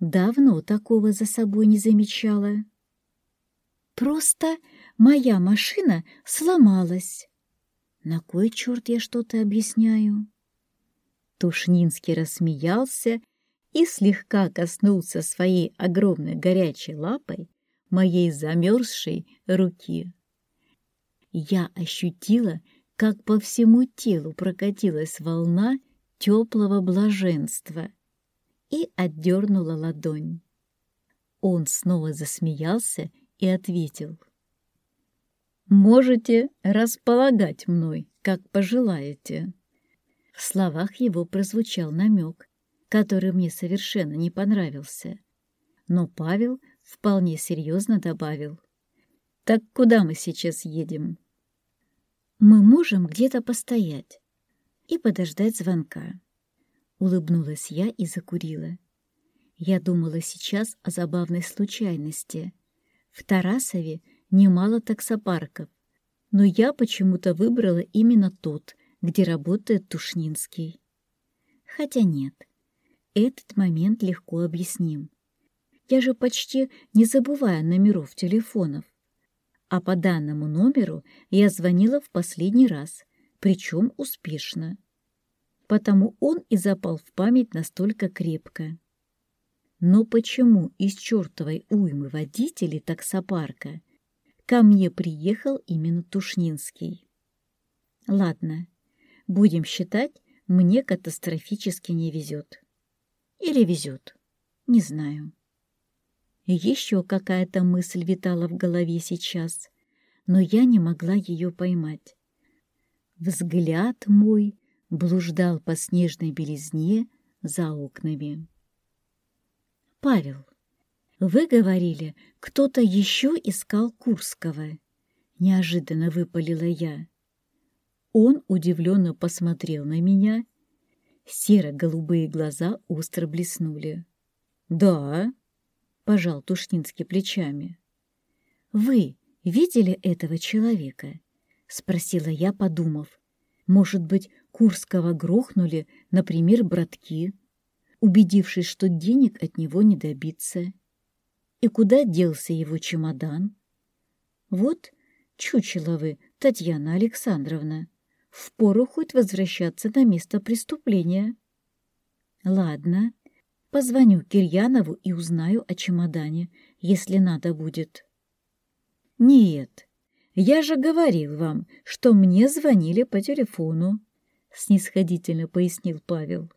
Давно такого за собой не замечала. Просто моя машина сломалась. На кой черт я что-то объясняю? Тушнинский рассмеялся и слегка коснулся своей огромной горячей лапой моей замерзшей руки. Я ощутила, как по всему телу прокатилась волна теплого блаженства и отдернула ладонь. Он снова засмеялся и ответил. «Можете располагать мной, как пожелаете». В словах его прозвучал намек, который мне совершенно не понравился. Но Павел вполне серьезно добавил. «Так куда мы сейчас едем?» «Мы можем где-то постоять и подождать звонка». Улыбнулась я и закурила. Я думала сейчас о забавной случайности. В Тарасове немало таксопарков, но я почему-то выбрала именно тот, где работает Тушнинский. Хотя нет, этот момент легко объясним. Я же почти не забываю номеров телефонов. А по данному номеру я звонила в последний раз, причем успешно. Потому он и запал в память настолько крепко. Но почему из чертовой уймы водителей таксопарка ко мне приехал именно Тушнинский? Ладно, будем считать, мне катастрофически не везет. Или везет, не знаю. Еще какая-то мысль витала в голове сейчас, но я не могла ее поймать. Взгляд мой блуждал по снежной белизне за окнами. «Павел, вы говорили, кто-то еще искал Курского?» Неожиданно выпалила я. Он удивленно посмотрел на меня. Серо-голубые глаза остро блеснули. «Да», пожал Тушнинский плечами. «Вы видели этого человека?» — спросила я, подумав. «Может быть, Курского грохнули, например, братки, убедившись, что денег от него не добиться? И куда делся его чемодан? Вот, чучело вы, Татьяна Александровна, впору хоть возвращаться на место преступления». «Ладно», Позвоню Кирьянову и узнаю о чемодане, если надо будет. Нет, я же говорил вам, что мне звонили по телефону, снисходительно пояснил Павел.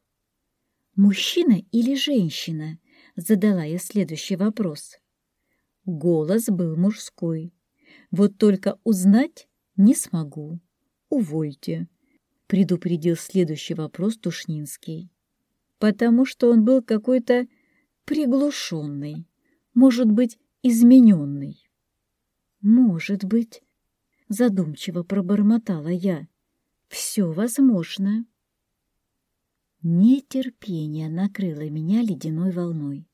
Мужчина или женщина? Задала я следующий вопрос. Голос был мужской. Вот только узнать не смогу. Увольте, предупредил следующий вопрос Тушнинский потому что он был какой-то приглушенный, может быть, измененный. «Может быть», — задумчиво пробормотала я, — «все возможно». Нетерпение накрыло меня ледяной волной.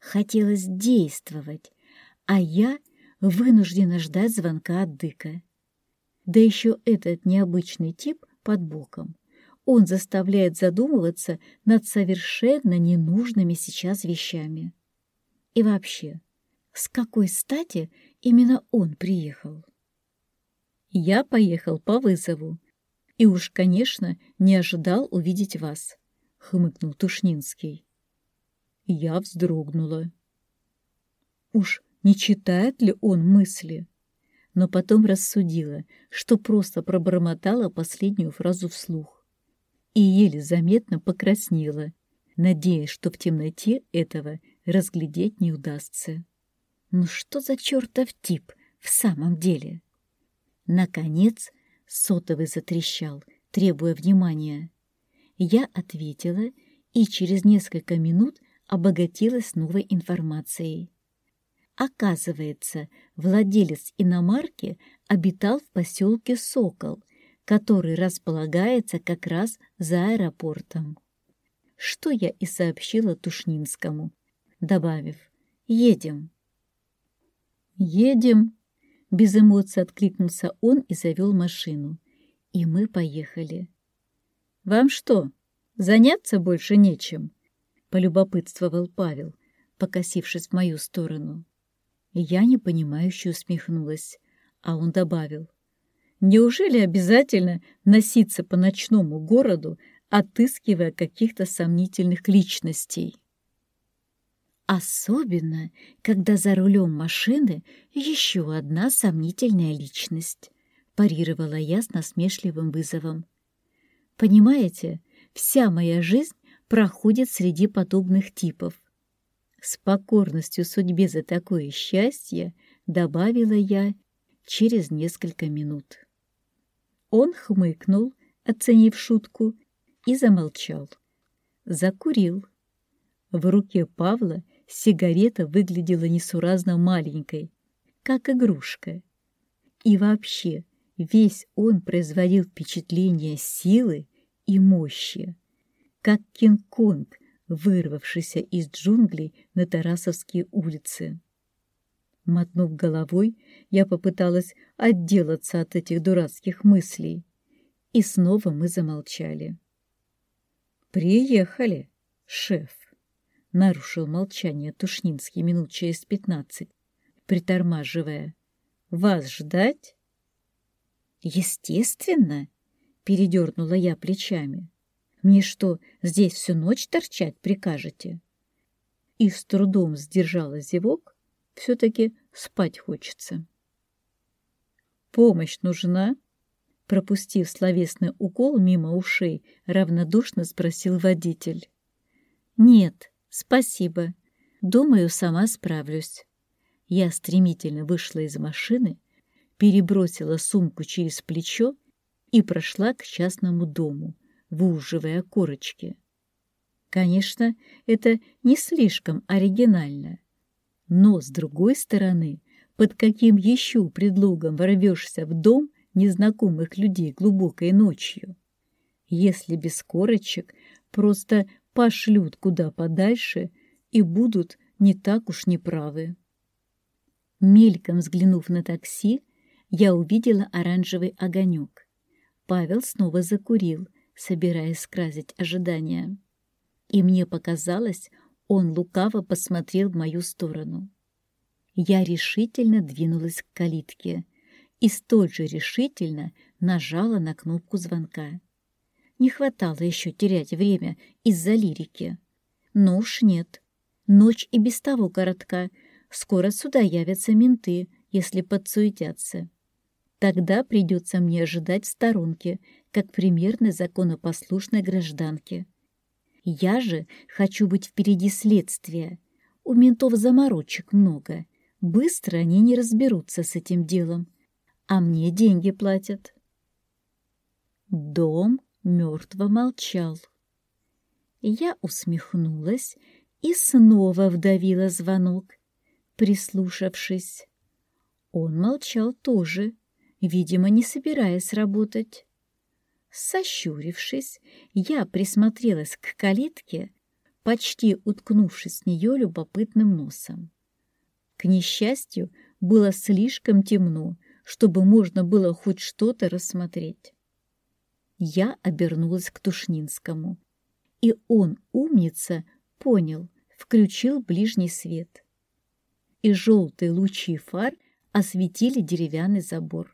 Хотелось действовать, а я вынуждена ждать звонка от Дыка. Да еще этот необычный тип под боком он заставляет задумываться над совершенно ненужными сейчас вещами. И вообще, с какой стати именно он приехал? Я поехал по вызову. И уж, конечно, не ожидал увидеть вас, — хмыкнул Тушнинский. Я вздрогнула. Уж не читает ли он мысли? Но потом рассудила, что просто пробормотала последнюю фразу вслух и еле заметно покраснела, надеясь, что в темноте этого разглядеть не удастся. Ну что за чертов тип в самом деле? Наконец сотовый затрещал, требуя внимания. Я ответила и через несколько минут обогатилась новой информацией. Оказывается, владелец иномарки обитал в поселке Сокол, который располагается как раз за аэропортом. Что я и сообщила Тушнинскому, добавив «Едем». «Едем», — без эмоций откликнулся он и завел машину. И мы поехали. «Вам что, заняться больше нечем?» — полюбопытствовал Павел, покосившись в мою сторону. Я непонимающе усмехнулась, а он добавил. «Неужели обязательно носиться по ночному городу, отыскивая каких-то сомнительных личностей?» Особенно, когда за рулем машины еще одна сомнительная личность, парировала я с насмешливым вызовом. Понимаете, вся моя жизнь проходит среди подобных типов. С покорностью судьбе за такое счастье добавила я через несколько минут. Он хмыкнул, оценив шутку, и замолчал. Закурил. В руке Павла сигарета выглядела несуразно маленькой, как игрушка. И вообще, весь он производил впечатление силы и мощи, как Кинг-Конг, вырвавшийся из джунглей на Тарасовские улицы. Мотнув головой, я попыталась отделаться от этих дурацких мыслей. И снова мы замолчали. «Приехали, шеф!» — нарушил молчание Тушнинский минут через пятнадцать, притормаживая. «Вас ждать?» «Естественно!» — передернула я плечами. Мне что, здесь всю ночь торчать прикажете?» И с трудом сдержала зевок, все-таки спать хочется. «Помощь нужна?» Пропустив словесный укол мимо ушей, равнодушно спросил водитель. «Нет, спасибо. Думаю, сама справлюсь». Я стремительно вышла из машины, перебросила сумку через плечо и прошла к частному дому, выуживая корочки. Конечно, это не слишком оригинально. Но, с другой стороны, под каким еще предлогом ворвешься в дом незнакомых людей глубокой ночью? Если без корочек просто пошлют куда подальше и будут не так уж неправы. Мельком взглянув на такси, я увидела оранжевый огонек. Павел снова закурил, собираясь скрасить ожидания. И мне показалось, он лукаво посмотрел в мою сторону. Я решительно двинулась к калитке и столь же решительно нажала на кнопку звонка. Не хватало еще терять время из-за лирики. Но уж нет. Ночь и без того коротка. Скоро сюда явятся менты, если подсуетятся. Тогда придется мне ожидать в сторонке, как примерной законопослушной гражданке. Я же хочу быть впереди следствия. У ментов заморочек много. Быстро они не разберутся с этим делом. А мне деньги платят. Дом мертво молчал. Я усмехнулась и снова вдавила звонок, прислушавшись. Он молчал тоже видимо, не собираясь работать. Сощурившись, я присмотрелась к калитке, почти уткнувшись в нее любопытным носом. К несчастью, было слишком темно, чтобы можно было хоть что-то рассмотреть. Я обернулась к Тушнинскому, и он, умница, понял, включил ближний свет. И желтые лучи фар осветили деревянный забор.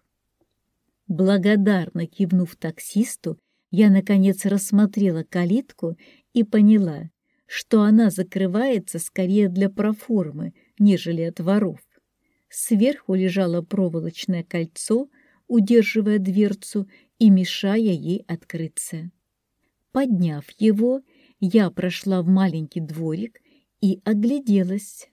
Благодарно кивнув таксисту, я, наконец, рассмотрела калитку и поняла, что она закрывается скорее для проформы, нежели от воров. Сверху лежало проволочное кольцо, удерживая дверцу и мешая ей открыться. Подняв его, я прошла в маленький дворик и огляделась.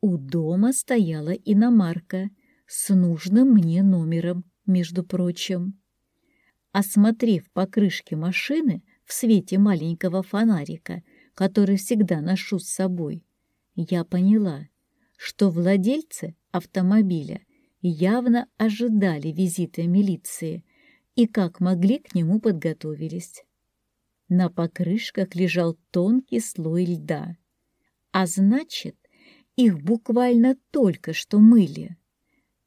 У дома стояла иномарка, с нужным мне номером, между прочим. Осмотрев покрышки машины в свете маленького фонарика, который всегда ношу с собой, я поняла, что владельцы автомобиля явно ожидали визита милиции и как могли к нему подготовились. На покрышках лежал тонкий слой льда, а значит, их буквально только что мыли.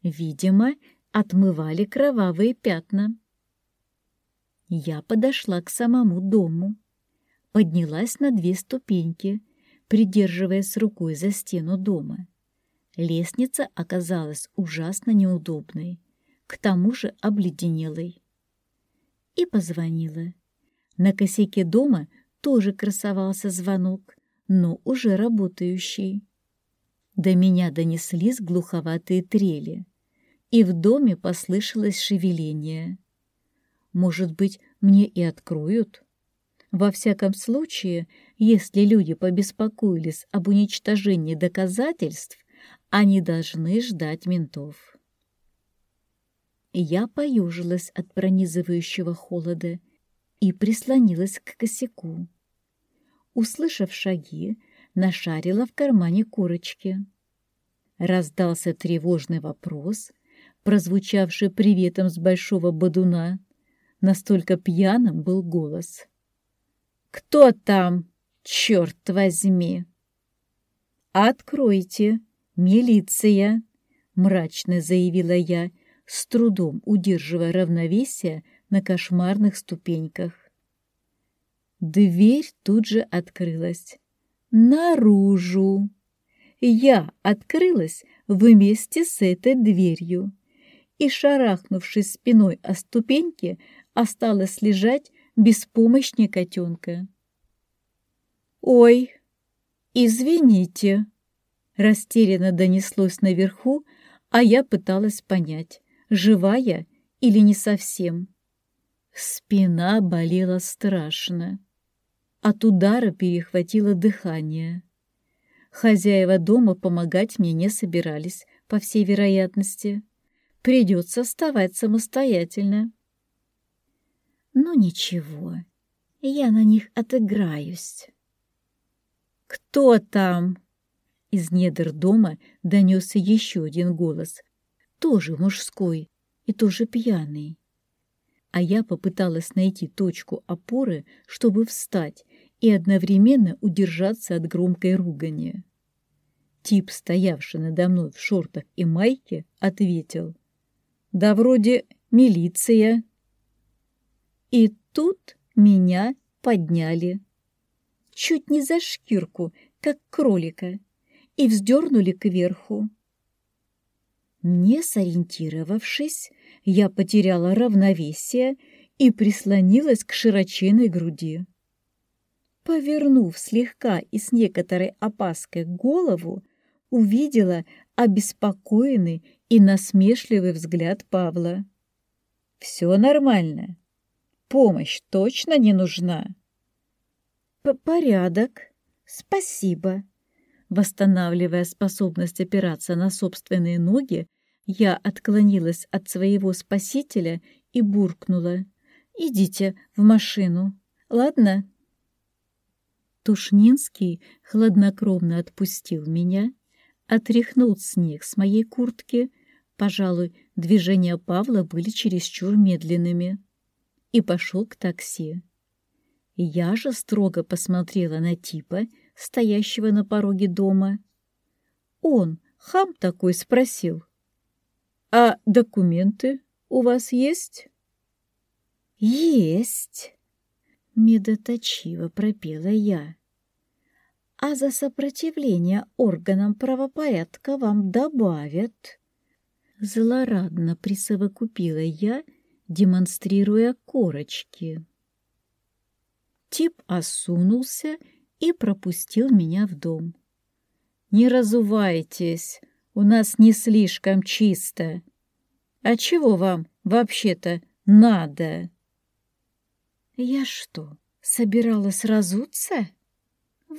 Видимо, отмывали кровавые пятна. Я подошла к самому дому, поднялась на две ступеньки, придерживаясь рукой за стену дома. Лестница оказалась ужасно неудобной, к тому же обледенелой. И позвонила. На косяке дома тоже красовался звонок, но уже работающий. До меня донеслись глуховатые трели, и в доме послышалось шевеление. Может быть, мне и откроют? Во всяком случае, если люди побеспокоились об уничтожении доказательств, они должны ждать ментов. Я поюжилась от пронизывающего холода и прислонилась к косяку. Услышав шаги, нашарила в кармане курочки. Раздался тревожный вопрос, прозвучавший приветом с большого бодуна. Настолько пьяным был голос. «Кто там, черт возьми?» «Откройте!» «Милиция!» — мрачно заявила я, с трудом удерживая равновесие на кошмарных ступеньках. Дверь тут же открылась. Наружу! Я открылась вместе с этой дверью и, шарахнувшись спиной о ступеньки, осталась лежать беспомощнее котенка. «Ой, извините!» Растерянно донеслось наверху, а я пыталась понять, живая или не совсем. Спина болела страшно. От удара перехватило дыхание. Хозяева дома помогать мне не собирались, по всей вероятности. Придется вставать самостоятельно. Ну ничего, я на них отыграюсь. «Кто там?» Из недр дома донесся еще один голос, тоже мужской и тоже пьяный. А я попыталась найти точку опоры, чтобы встать и одновременно удержаться от громкой ругани. Тип, стоявший надо мной в шортах и майке, ответил. «Да вроде милиция». И тут меня подняли. Чуть не за шкирку, как кролика и вздернули кверху. Не сориентировавшись, я потеряла равновесие и прислонилась к широченной груди. Повернув слегка и с некоторой опаской голову, увидела обеспокоенный и насмешливый взгляд Павла. «Все нормально. Помощь точно не нужна?» П «Порядок. Спасибо», Восстанавливая способность опираться на собственные ноги, я отклонилась от своего спасителя и буркнула. «Идите в машину, ладно?» Тушнинский хладнокровно отпустил меня, отряхнул снег с моей куртки, пожалуй, движения Павла были чересчур медленными, и пошел к такси. Я же строго посмотрела на типа, стоящего на пороге дома. Он, хам такой, спросил. «А документы у вас есть?» «Есть!» — медоточиво пропела я. «А за сопротивление органам правопорядка вам добавят». Злорадно присовокупила я, демонстрируя корочки. Тип осунулся и пропустил меня в дом. «Не разувайтесь, у нас не слишком чисто. А чего вам вообще-то надо?» «Я что, собиралась разуться?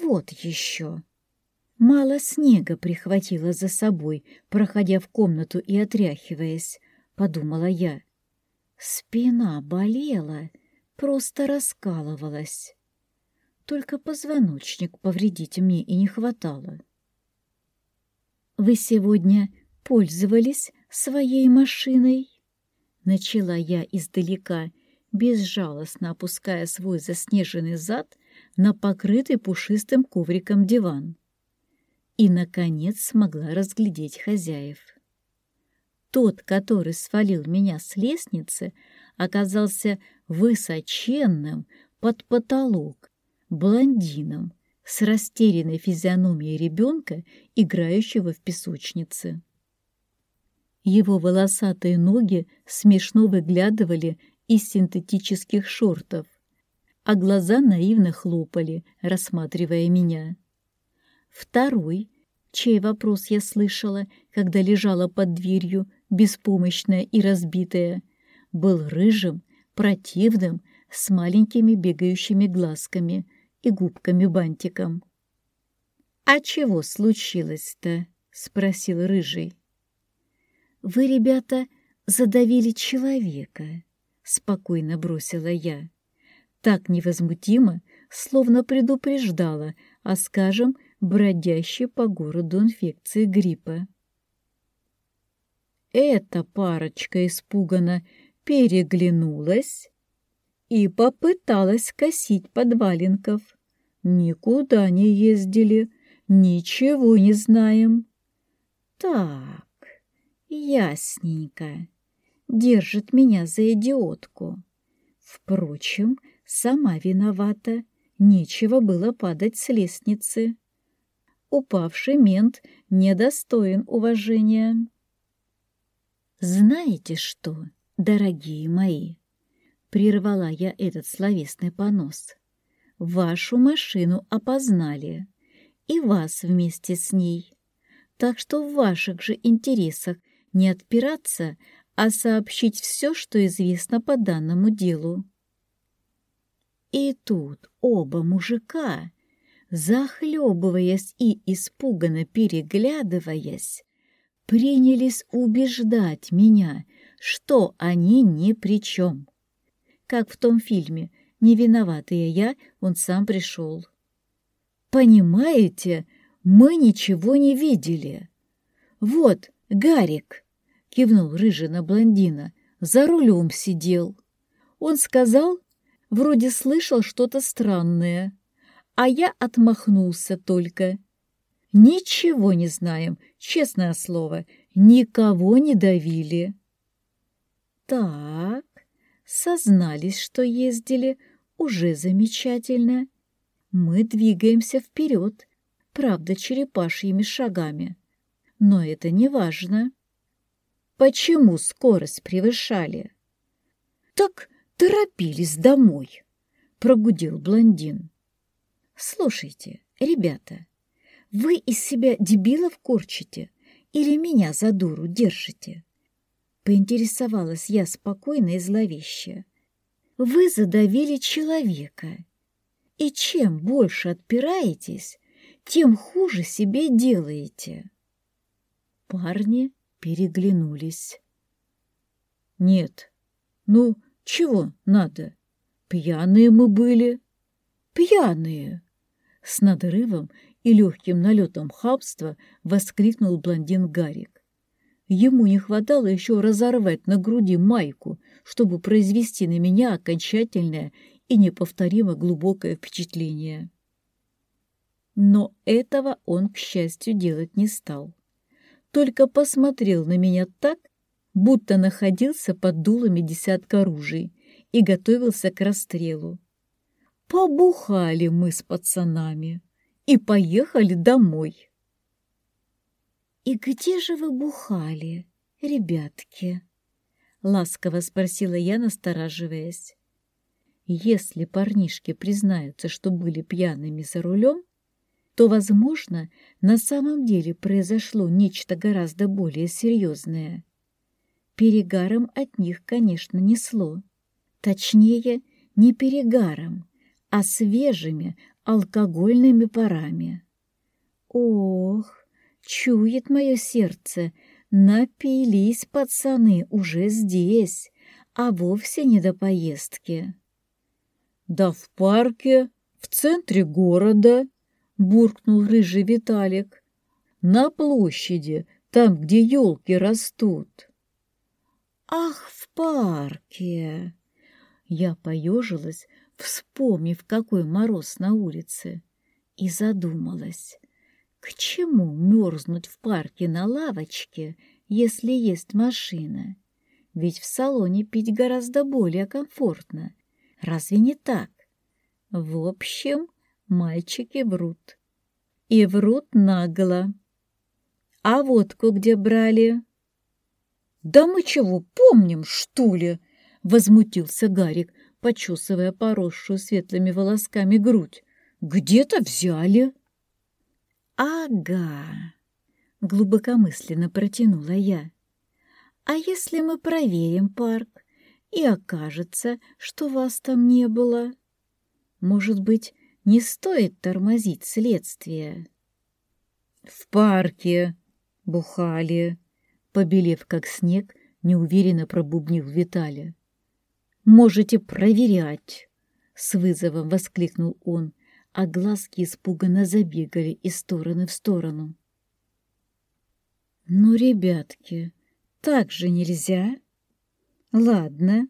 Вот еще!» Мало снега прихватила за собой, проходя в комнату и отряхиваясь, — подумала я. Спина болела, просто раскалывалась. Только позвоночник повредить мне и не хватало. «Вы сегодня пользовались своей машиной?» Начала я издалека, безжалостно опуская свой заснеженный зад на покрытый пушистым ковриком диван. И, наконец, смогла разглядеть хозяев. Тот, который свалил меня с лестницы, оказался высоченным под потолок, блондином, с растерянной физиономией ребенка, играющего в песочнице. Его волосатые ноги смешно выглядывали из синтетических шортов, а глаза наивно хлопали, рассматривая меня. Второй, чей вопрос я слышала, когда лежала под дверью, беспомощная и разбитая, был рыжим, противным, с маленькими бегающими глазками и губками-бантиком. «А чего случилось-то?» — спросил Рыжий. «Вы, ребята, задавили человека», — спокойно бросила я. Так невозмутимо, словно предупреждала о, скажем, бродящей по городу инфекции гриппа. Эта парочка испуганно переглянулась и попыталась косить подваленков. Никуда не ездили, ничего не знаем. Так, ясненько. Держит меня за идиотку. Впрочем, сама виновата. Нечего было падать с лестницы. Упавший мент недостоин уважения. Знаете что, дорогие мои? Прервала я этот словесный понос. Вашу машину опознали, и вас вместе с ней. Так что в ваших же интересах не отпираться, а сообщить все, что известно по данному делу. И тут оба мужика, захлебываясь и испуганно переглядываясь, принялись убеждать меня, что они ни при чем как в том фильме «Не виноватая я, он сам пришел». «Понимаете, мы ничего не видели. Вот, Гарик», — кивнул рыжий на блондина, — «за рулем сидел. Он сказал, вроде слышал что-то странное, а я отмахнулся только. Ничего не знаем, честное слово, никого не давили». «Так, сознались, что ездили, уже замечательно. Мы двигаемся вперед, правда, черепашьими шагами. Но это не важно. Почему скорость превышали? Так торопились домой, прогудел блондин. Слушайте, ребята, вы из себя дебилов корчите или меня за дуру держите? Поинтересовалась я спокойно и зловеще. Вы задавили человека. И чем больше отпираетесь, тем хуже себе делаете. Парни переглянулись. Нет, ну, чего надо? Пьяные мы были. Пьяные! С надрывом и легким налетом хабства воскликнул блондин Гарик. Ему не хватало еще разорвать на груди майку, чтобы произвести на меня окончательное и неповторимо глубокое впечатление. Но этого он, к счастью, делать не стал. Только посмотрел на меня так, будто находился под дулами десятка оружий и готовился к расстрелу. Побухали мы с пацанами и поехали домой. «И где же вы бухали, ребятки?» — ласково спросила я, настораживаясь. Если парнишки признаются, что были пьяными за рулем, то, возможно, на самом деле произошло нечто гораздо более серьезное. Перегаром от них, конечно, несло. Точнее, не перегаром, а свежими алкогольными парами. Ох, чует мое сердце, напились пацаны уже здесь, а вовсе не до поездки. Да в парке, в центре города, буркнул рыжий Виталик. На площади, там, где елки растут. Ах, в парке! Я поежилась, вспомнив, какой мороз на улице, и задумалась, к чему мерзнуть в парке на лавочке, если есть машина? Ведь в салоне пить гораздо более комфортно. Разве не так? В общем, мальчики врут. И врут нагло. А водку где брали? «Да мы чего, помним, что ли?» — возмутился Гарик, почесывая поросшую светлыми волосками грудь. «Где-то взяли». «Ага», — глубокомысленно протянула я. «А если мы проверим парк, и окажется, что вас там не было? Может быть, не стоит тормозить следствие?» «В парке бухали», побелев как снег, неуверенно пробубнил Виталя. «Можете проверять!» — с вызовом воскликнул он, а глазки испуганно забегали из стороны в сторону. «Ну, ребятки, так же нельзя. Ладно,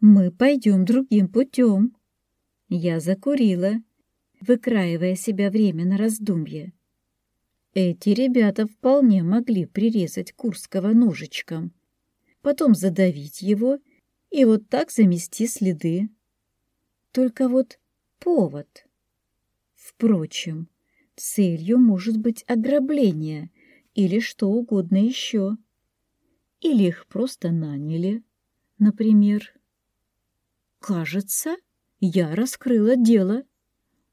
мы пойдем другим путем». Я закурила, выкраивая себя время на раздумье. Эти ребята вполне могли прирезать Курского ножичком, потом задавить его и вот так замести следы. Только вот повод. Впрочем, целью может быть ограбление или что угодно еще. Или их просто наняли, например. Кажется, я раскрыла дело.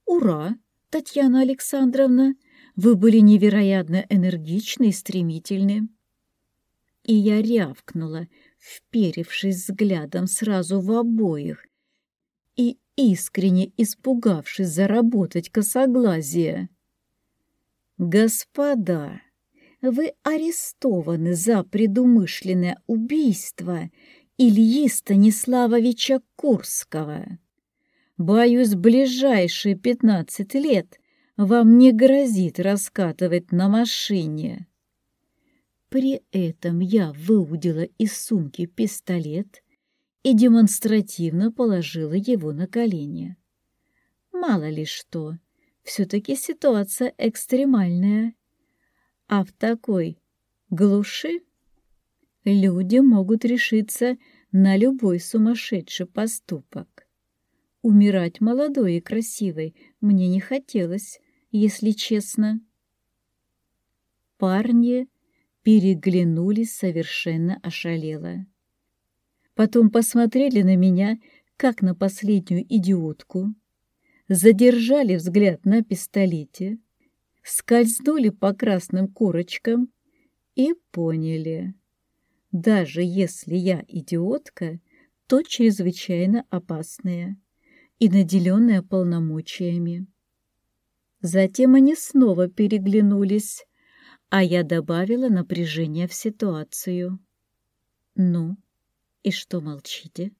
Ура, Татьяна Александровна! Вы были невероятно энергичны и стремительны. И я рявкнула, вперевшись взглядом сразу в обоих и искренне испугавшись заработать косоглазие. «Господа, вы арестованы за предумышленное убийство Ильи Станиславовича Курского. Боюсь, ближайшие пятнадцать лет вам не грозит раскатывать на машине. При этом я выудила из сумки пистолет и демонстративно положила его на колени. Мало ли что, все-таки ситуация экстремальная. А в такой глуши люди могут решиться на любой сумасшедший поступок. Умирать молодой и красивой мне не хотелось, если честно. Парни переглянулись совершенно ошалело. Потом посмотрели на меня, как на последнюю идиотку, задержали взгляд на пистолете, скользнули по красным корочкам и поняли. Даже если я идиотка, то чрезвычайно опасная и наделенная полномочиями. Затем они снова переглянулись, а я добавила напряжение в ситуацию. «Ну, и что молчите?»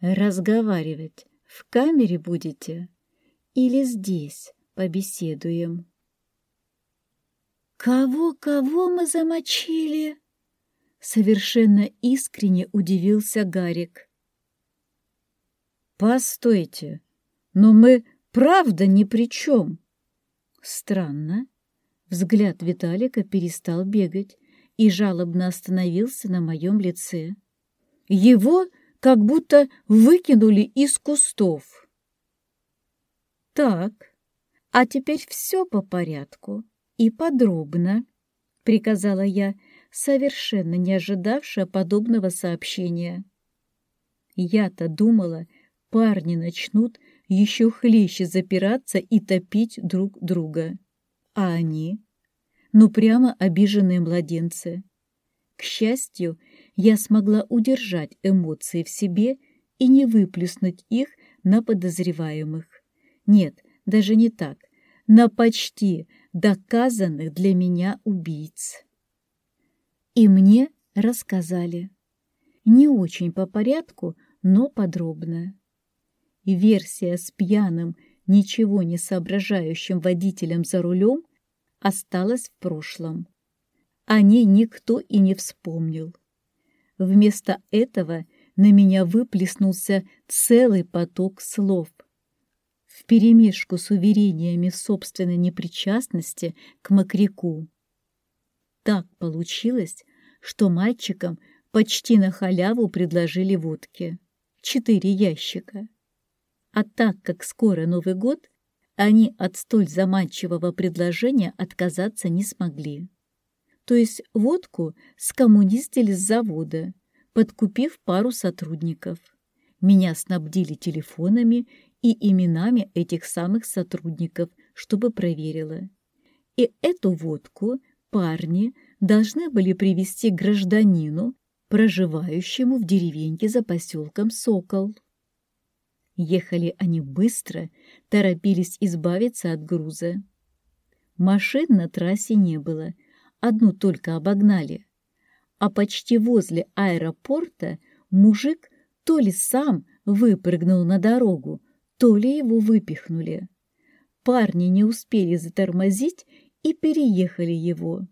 «Разговаривать в камере будете или здесь побеседуем?» «Кого-кого мы замочили?» Совершенно искренне удивился Гарик. «Постойте, но мы правда ни при чем. Странно. Взгляд Виталика перестал бегать и жалобно остановился на моем лице. Его как будто выкинули из кустов. Так, а теперь все по порядку и подробно, приказала я, совершенно не ожидавшая подобного сообщения. Я-то думала, парни начнут еще хлеще запираться и топить друг друга. А они? Ну, прямо обиженные младенцы. К счастью, я смогла удержать эмоции в себе и не выплеснуть их на подозреваемых. Нет, даже не так. На почти доказанных для меня убийц. И мне рассказали. Не очень по порядку, но подробно. И версия с пьяным, ничего не соображающим водителем за рулем осталась в прошлом. О ней никто и не вспомнил. Вместо этого на меня выплеснулся целый поток слов. Вперемешку с уверениями в собственной непричастности к мокряку. Так получилось, что мальчикам почти на халяву предложили водки. Четыре ящика. А так как скоро Новый год, они от столь заманчивого предложения отказаться не смогли то есть водку скоммунистили с завода, подкупив пару сотрудников. Меня снабдили телефонами и именами этих самых сотрудников, чтобы проверила. И эту водку парни должны были привести гражданину, проживающему в деревеньке за поселком Сокол. Ехали они быстро, торопились избавиться от груза. Машин на трассе не было — одну только обогнали. А почти возле аэропорта мужик то ли сам выпрыгнул на дорогу, то ли его выпихнули. Парни не успели затормозить и переехали его.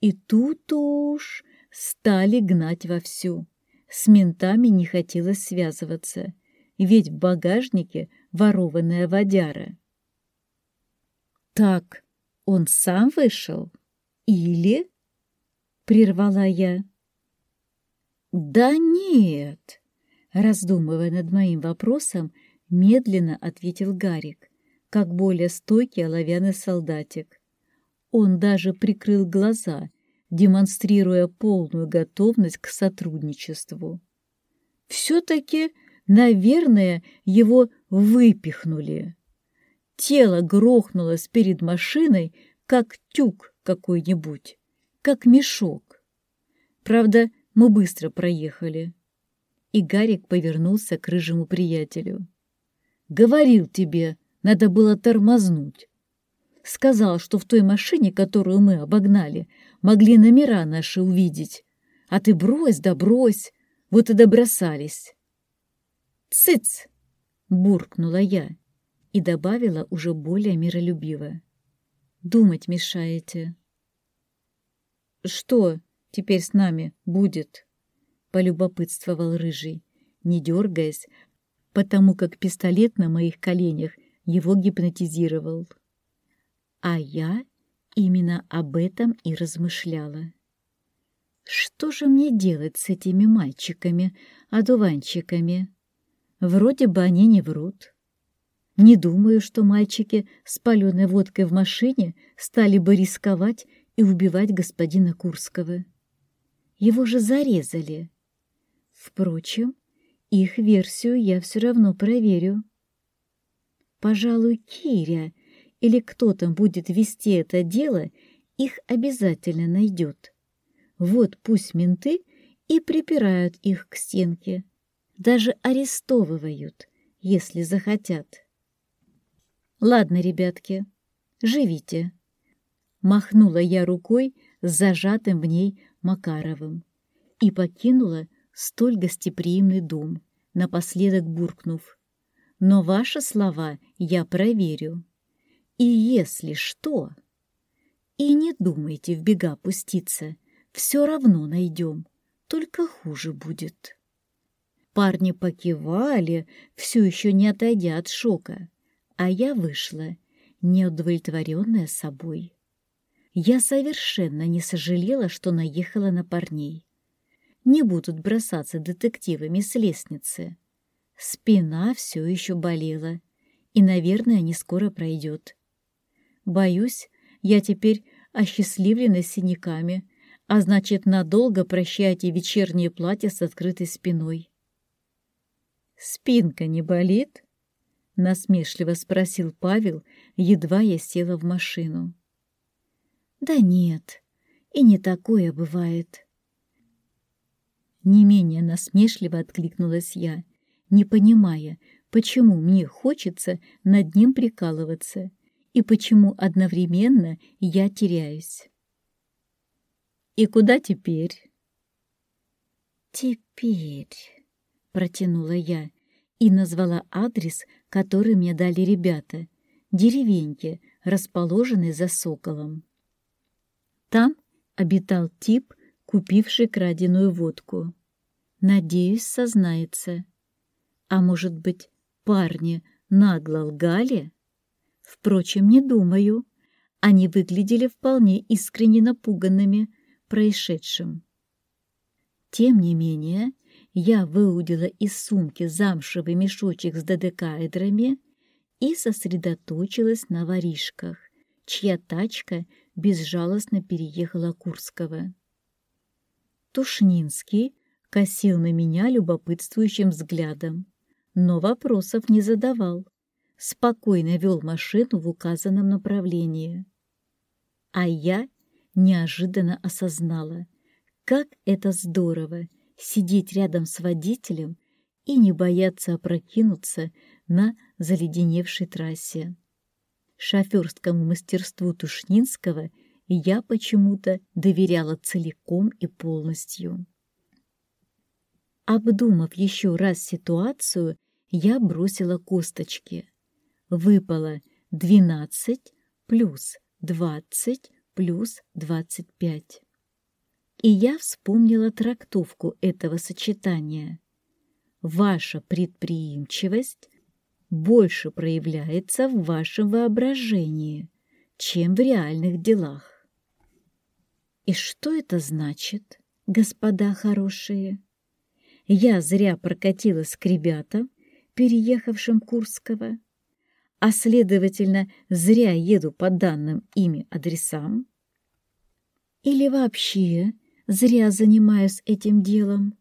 И тут уж стали гнать вовсю. С ментами не хотелось связываться, ведь в багажнике ворованная водяра. «Так, он сам вышел?» Или? Прервала я. Да нет, раздумывая над моим вопросом, медленно ответил Гарик, как более стойкий оловянный солдатик. Он даже прикрыл глаза, демонстрируя полную готовность к сотрудничеству. Все-таки, наверное, его выпихнули. Тело грохнулось перед машиной, как тюк какой-нибудь, как мешок. Правда, мы быстро проехали. И Гарик повернулся к рыжему приятелю. «Говорил тебе, надо было тормознуть. Сказал, что в той машине, которую мы обогнали, могли номера наши увидеть. А ты брось да брось, вот и добросались». «Цыц!» — буркнула я и добавила уже более миролюбиво. Думать мешаете. Что теперь с нами будет? Полюбопытствовал Рыжий, не дергаясь, потому как пистолет на моих коленях его гипнотизировал. А я именно об этом и размышляла. Что же мне делать с этими мальчиками, одуванчиками? Вроде бы они не врут. Не думаю, что мальчики с паленой водкой в машине стали бы рисковать и убивать господина Курского. Его же зарезали. Впрочем, их версию я все равно проверю. Пожалуй, Киря или кто там будет вести это дело, их обязательно найдет. Вот пусть менты и припирают их к стенке, даже арестовывают, если захотят. Ладно, ребятки, живите. Махнула я рукой с зажатым в ней Макаровым и покинула столь гостеприимный дом, напоследок буркнув. Но ваши слова я проверю. И если что... И не думайте в бега пуститься, все равно найдем, только хуже будет. Парни покивали, все еще не отойдя от шока а я вышла, неудовлетворенная собой. Я совершенно не сожалела, что наехала на парней. Не будут бросаться детективами с лестницы. Спина все еще болела, и, наверное, не скоро пройдет. Боюсь, я теперь осчастливлена синяками, а значит, надолго прощайте вечернее платье с открытой спиной. «Спинка не болит?» — насмешливо спросил Павел, едва я села в машину. «Да нет, и не такое бывает». Не менее насмешливо откликнулась я, не понимая, почему мне хочется над ним прикалываться и почему одновременно я теряюсь. «И куда теперь?» «Теперь», — протянула я и назвала адрес, который мне дали ребята, деревеньки, расположенной за Соколом. Там обитал тип, купивший краденую водку. Надеюсь, сознается. А может быть, парни нагло лгали? Впрочем, не думаю. Они выглядели вполне искренне напуганными происшедшим. Тем не менее, я выудила из сумки замшевый мешочек с додекаэдрами и сосредоточилась на воришках, чья тачка безжалостно переехала Курского. Тушнинский косил на меня любопытствующим взглядом, но вопросов не задавал, спокойно вел машину в указанном направлении. А я неожиданно осознала, как это здорово сидеть рядом с водителем и не бояться опрокинуться на заледеневшей трассе. Шоферскому мастерству Тушнинского я почему-то доверяла целиком и полностью. Обдумав еще раз ситуацию, я бросила косточки. Выпало 12 плюс 20 плюс 25. И я вспомнила трактовку этого сочетания. Ваша предприимчивость больше проявляется в вашем воображении, чем в реальных делах. И что это значит, господа хорошие? Я зря прокатилась к ребятам, переехавшим Курского, а, следовательно, зря еду по данным ими адресам? Или вообще зря занимаюсь этим делом?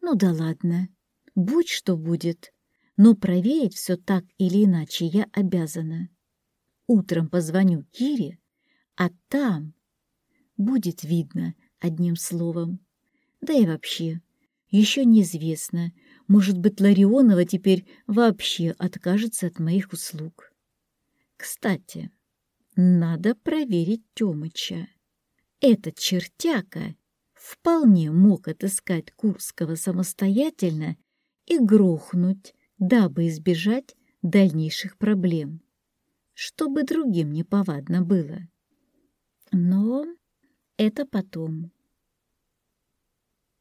Ну да ладно, будь что будет, но проверить все так или иначе я обязана. Утром позвоню Кире, а там будет видно одним словом. Да и вообще, еще неизвестно, может быть, Ларионова теперь вообще откажется от моих услуг. Кстати, надо проверить Тёмыча. Этот чертяка вполне мог отыскать Курского самостоятельно и грохнуть, дабы избежать дальнейших проблем, чтобы другим неповадно было. Но это потом.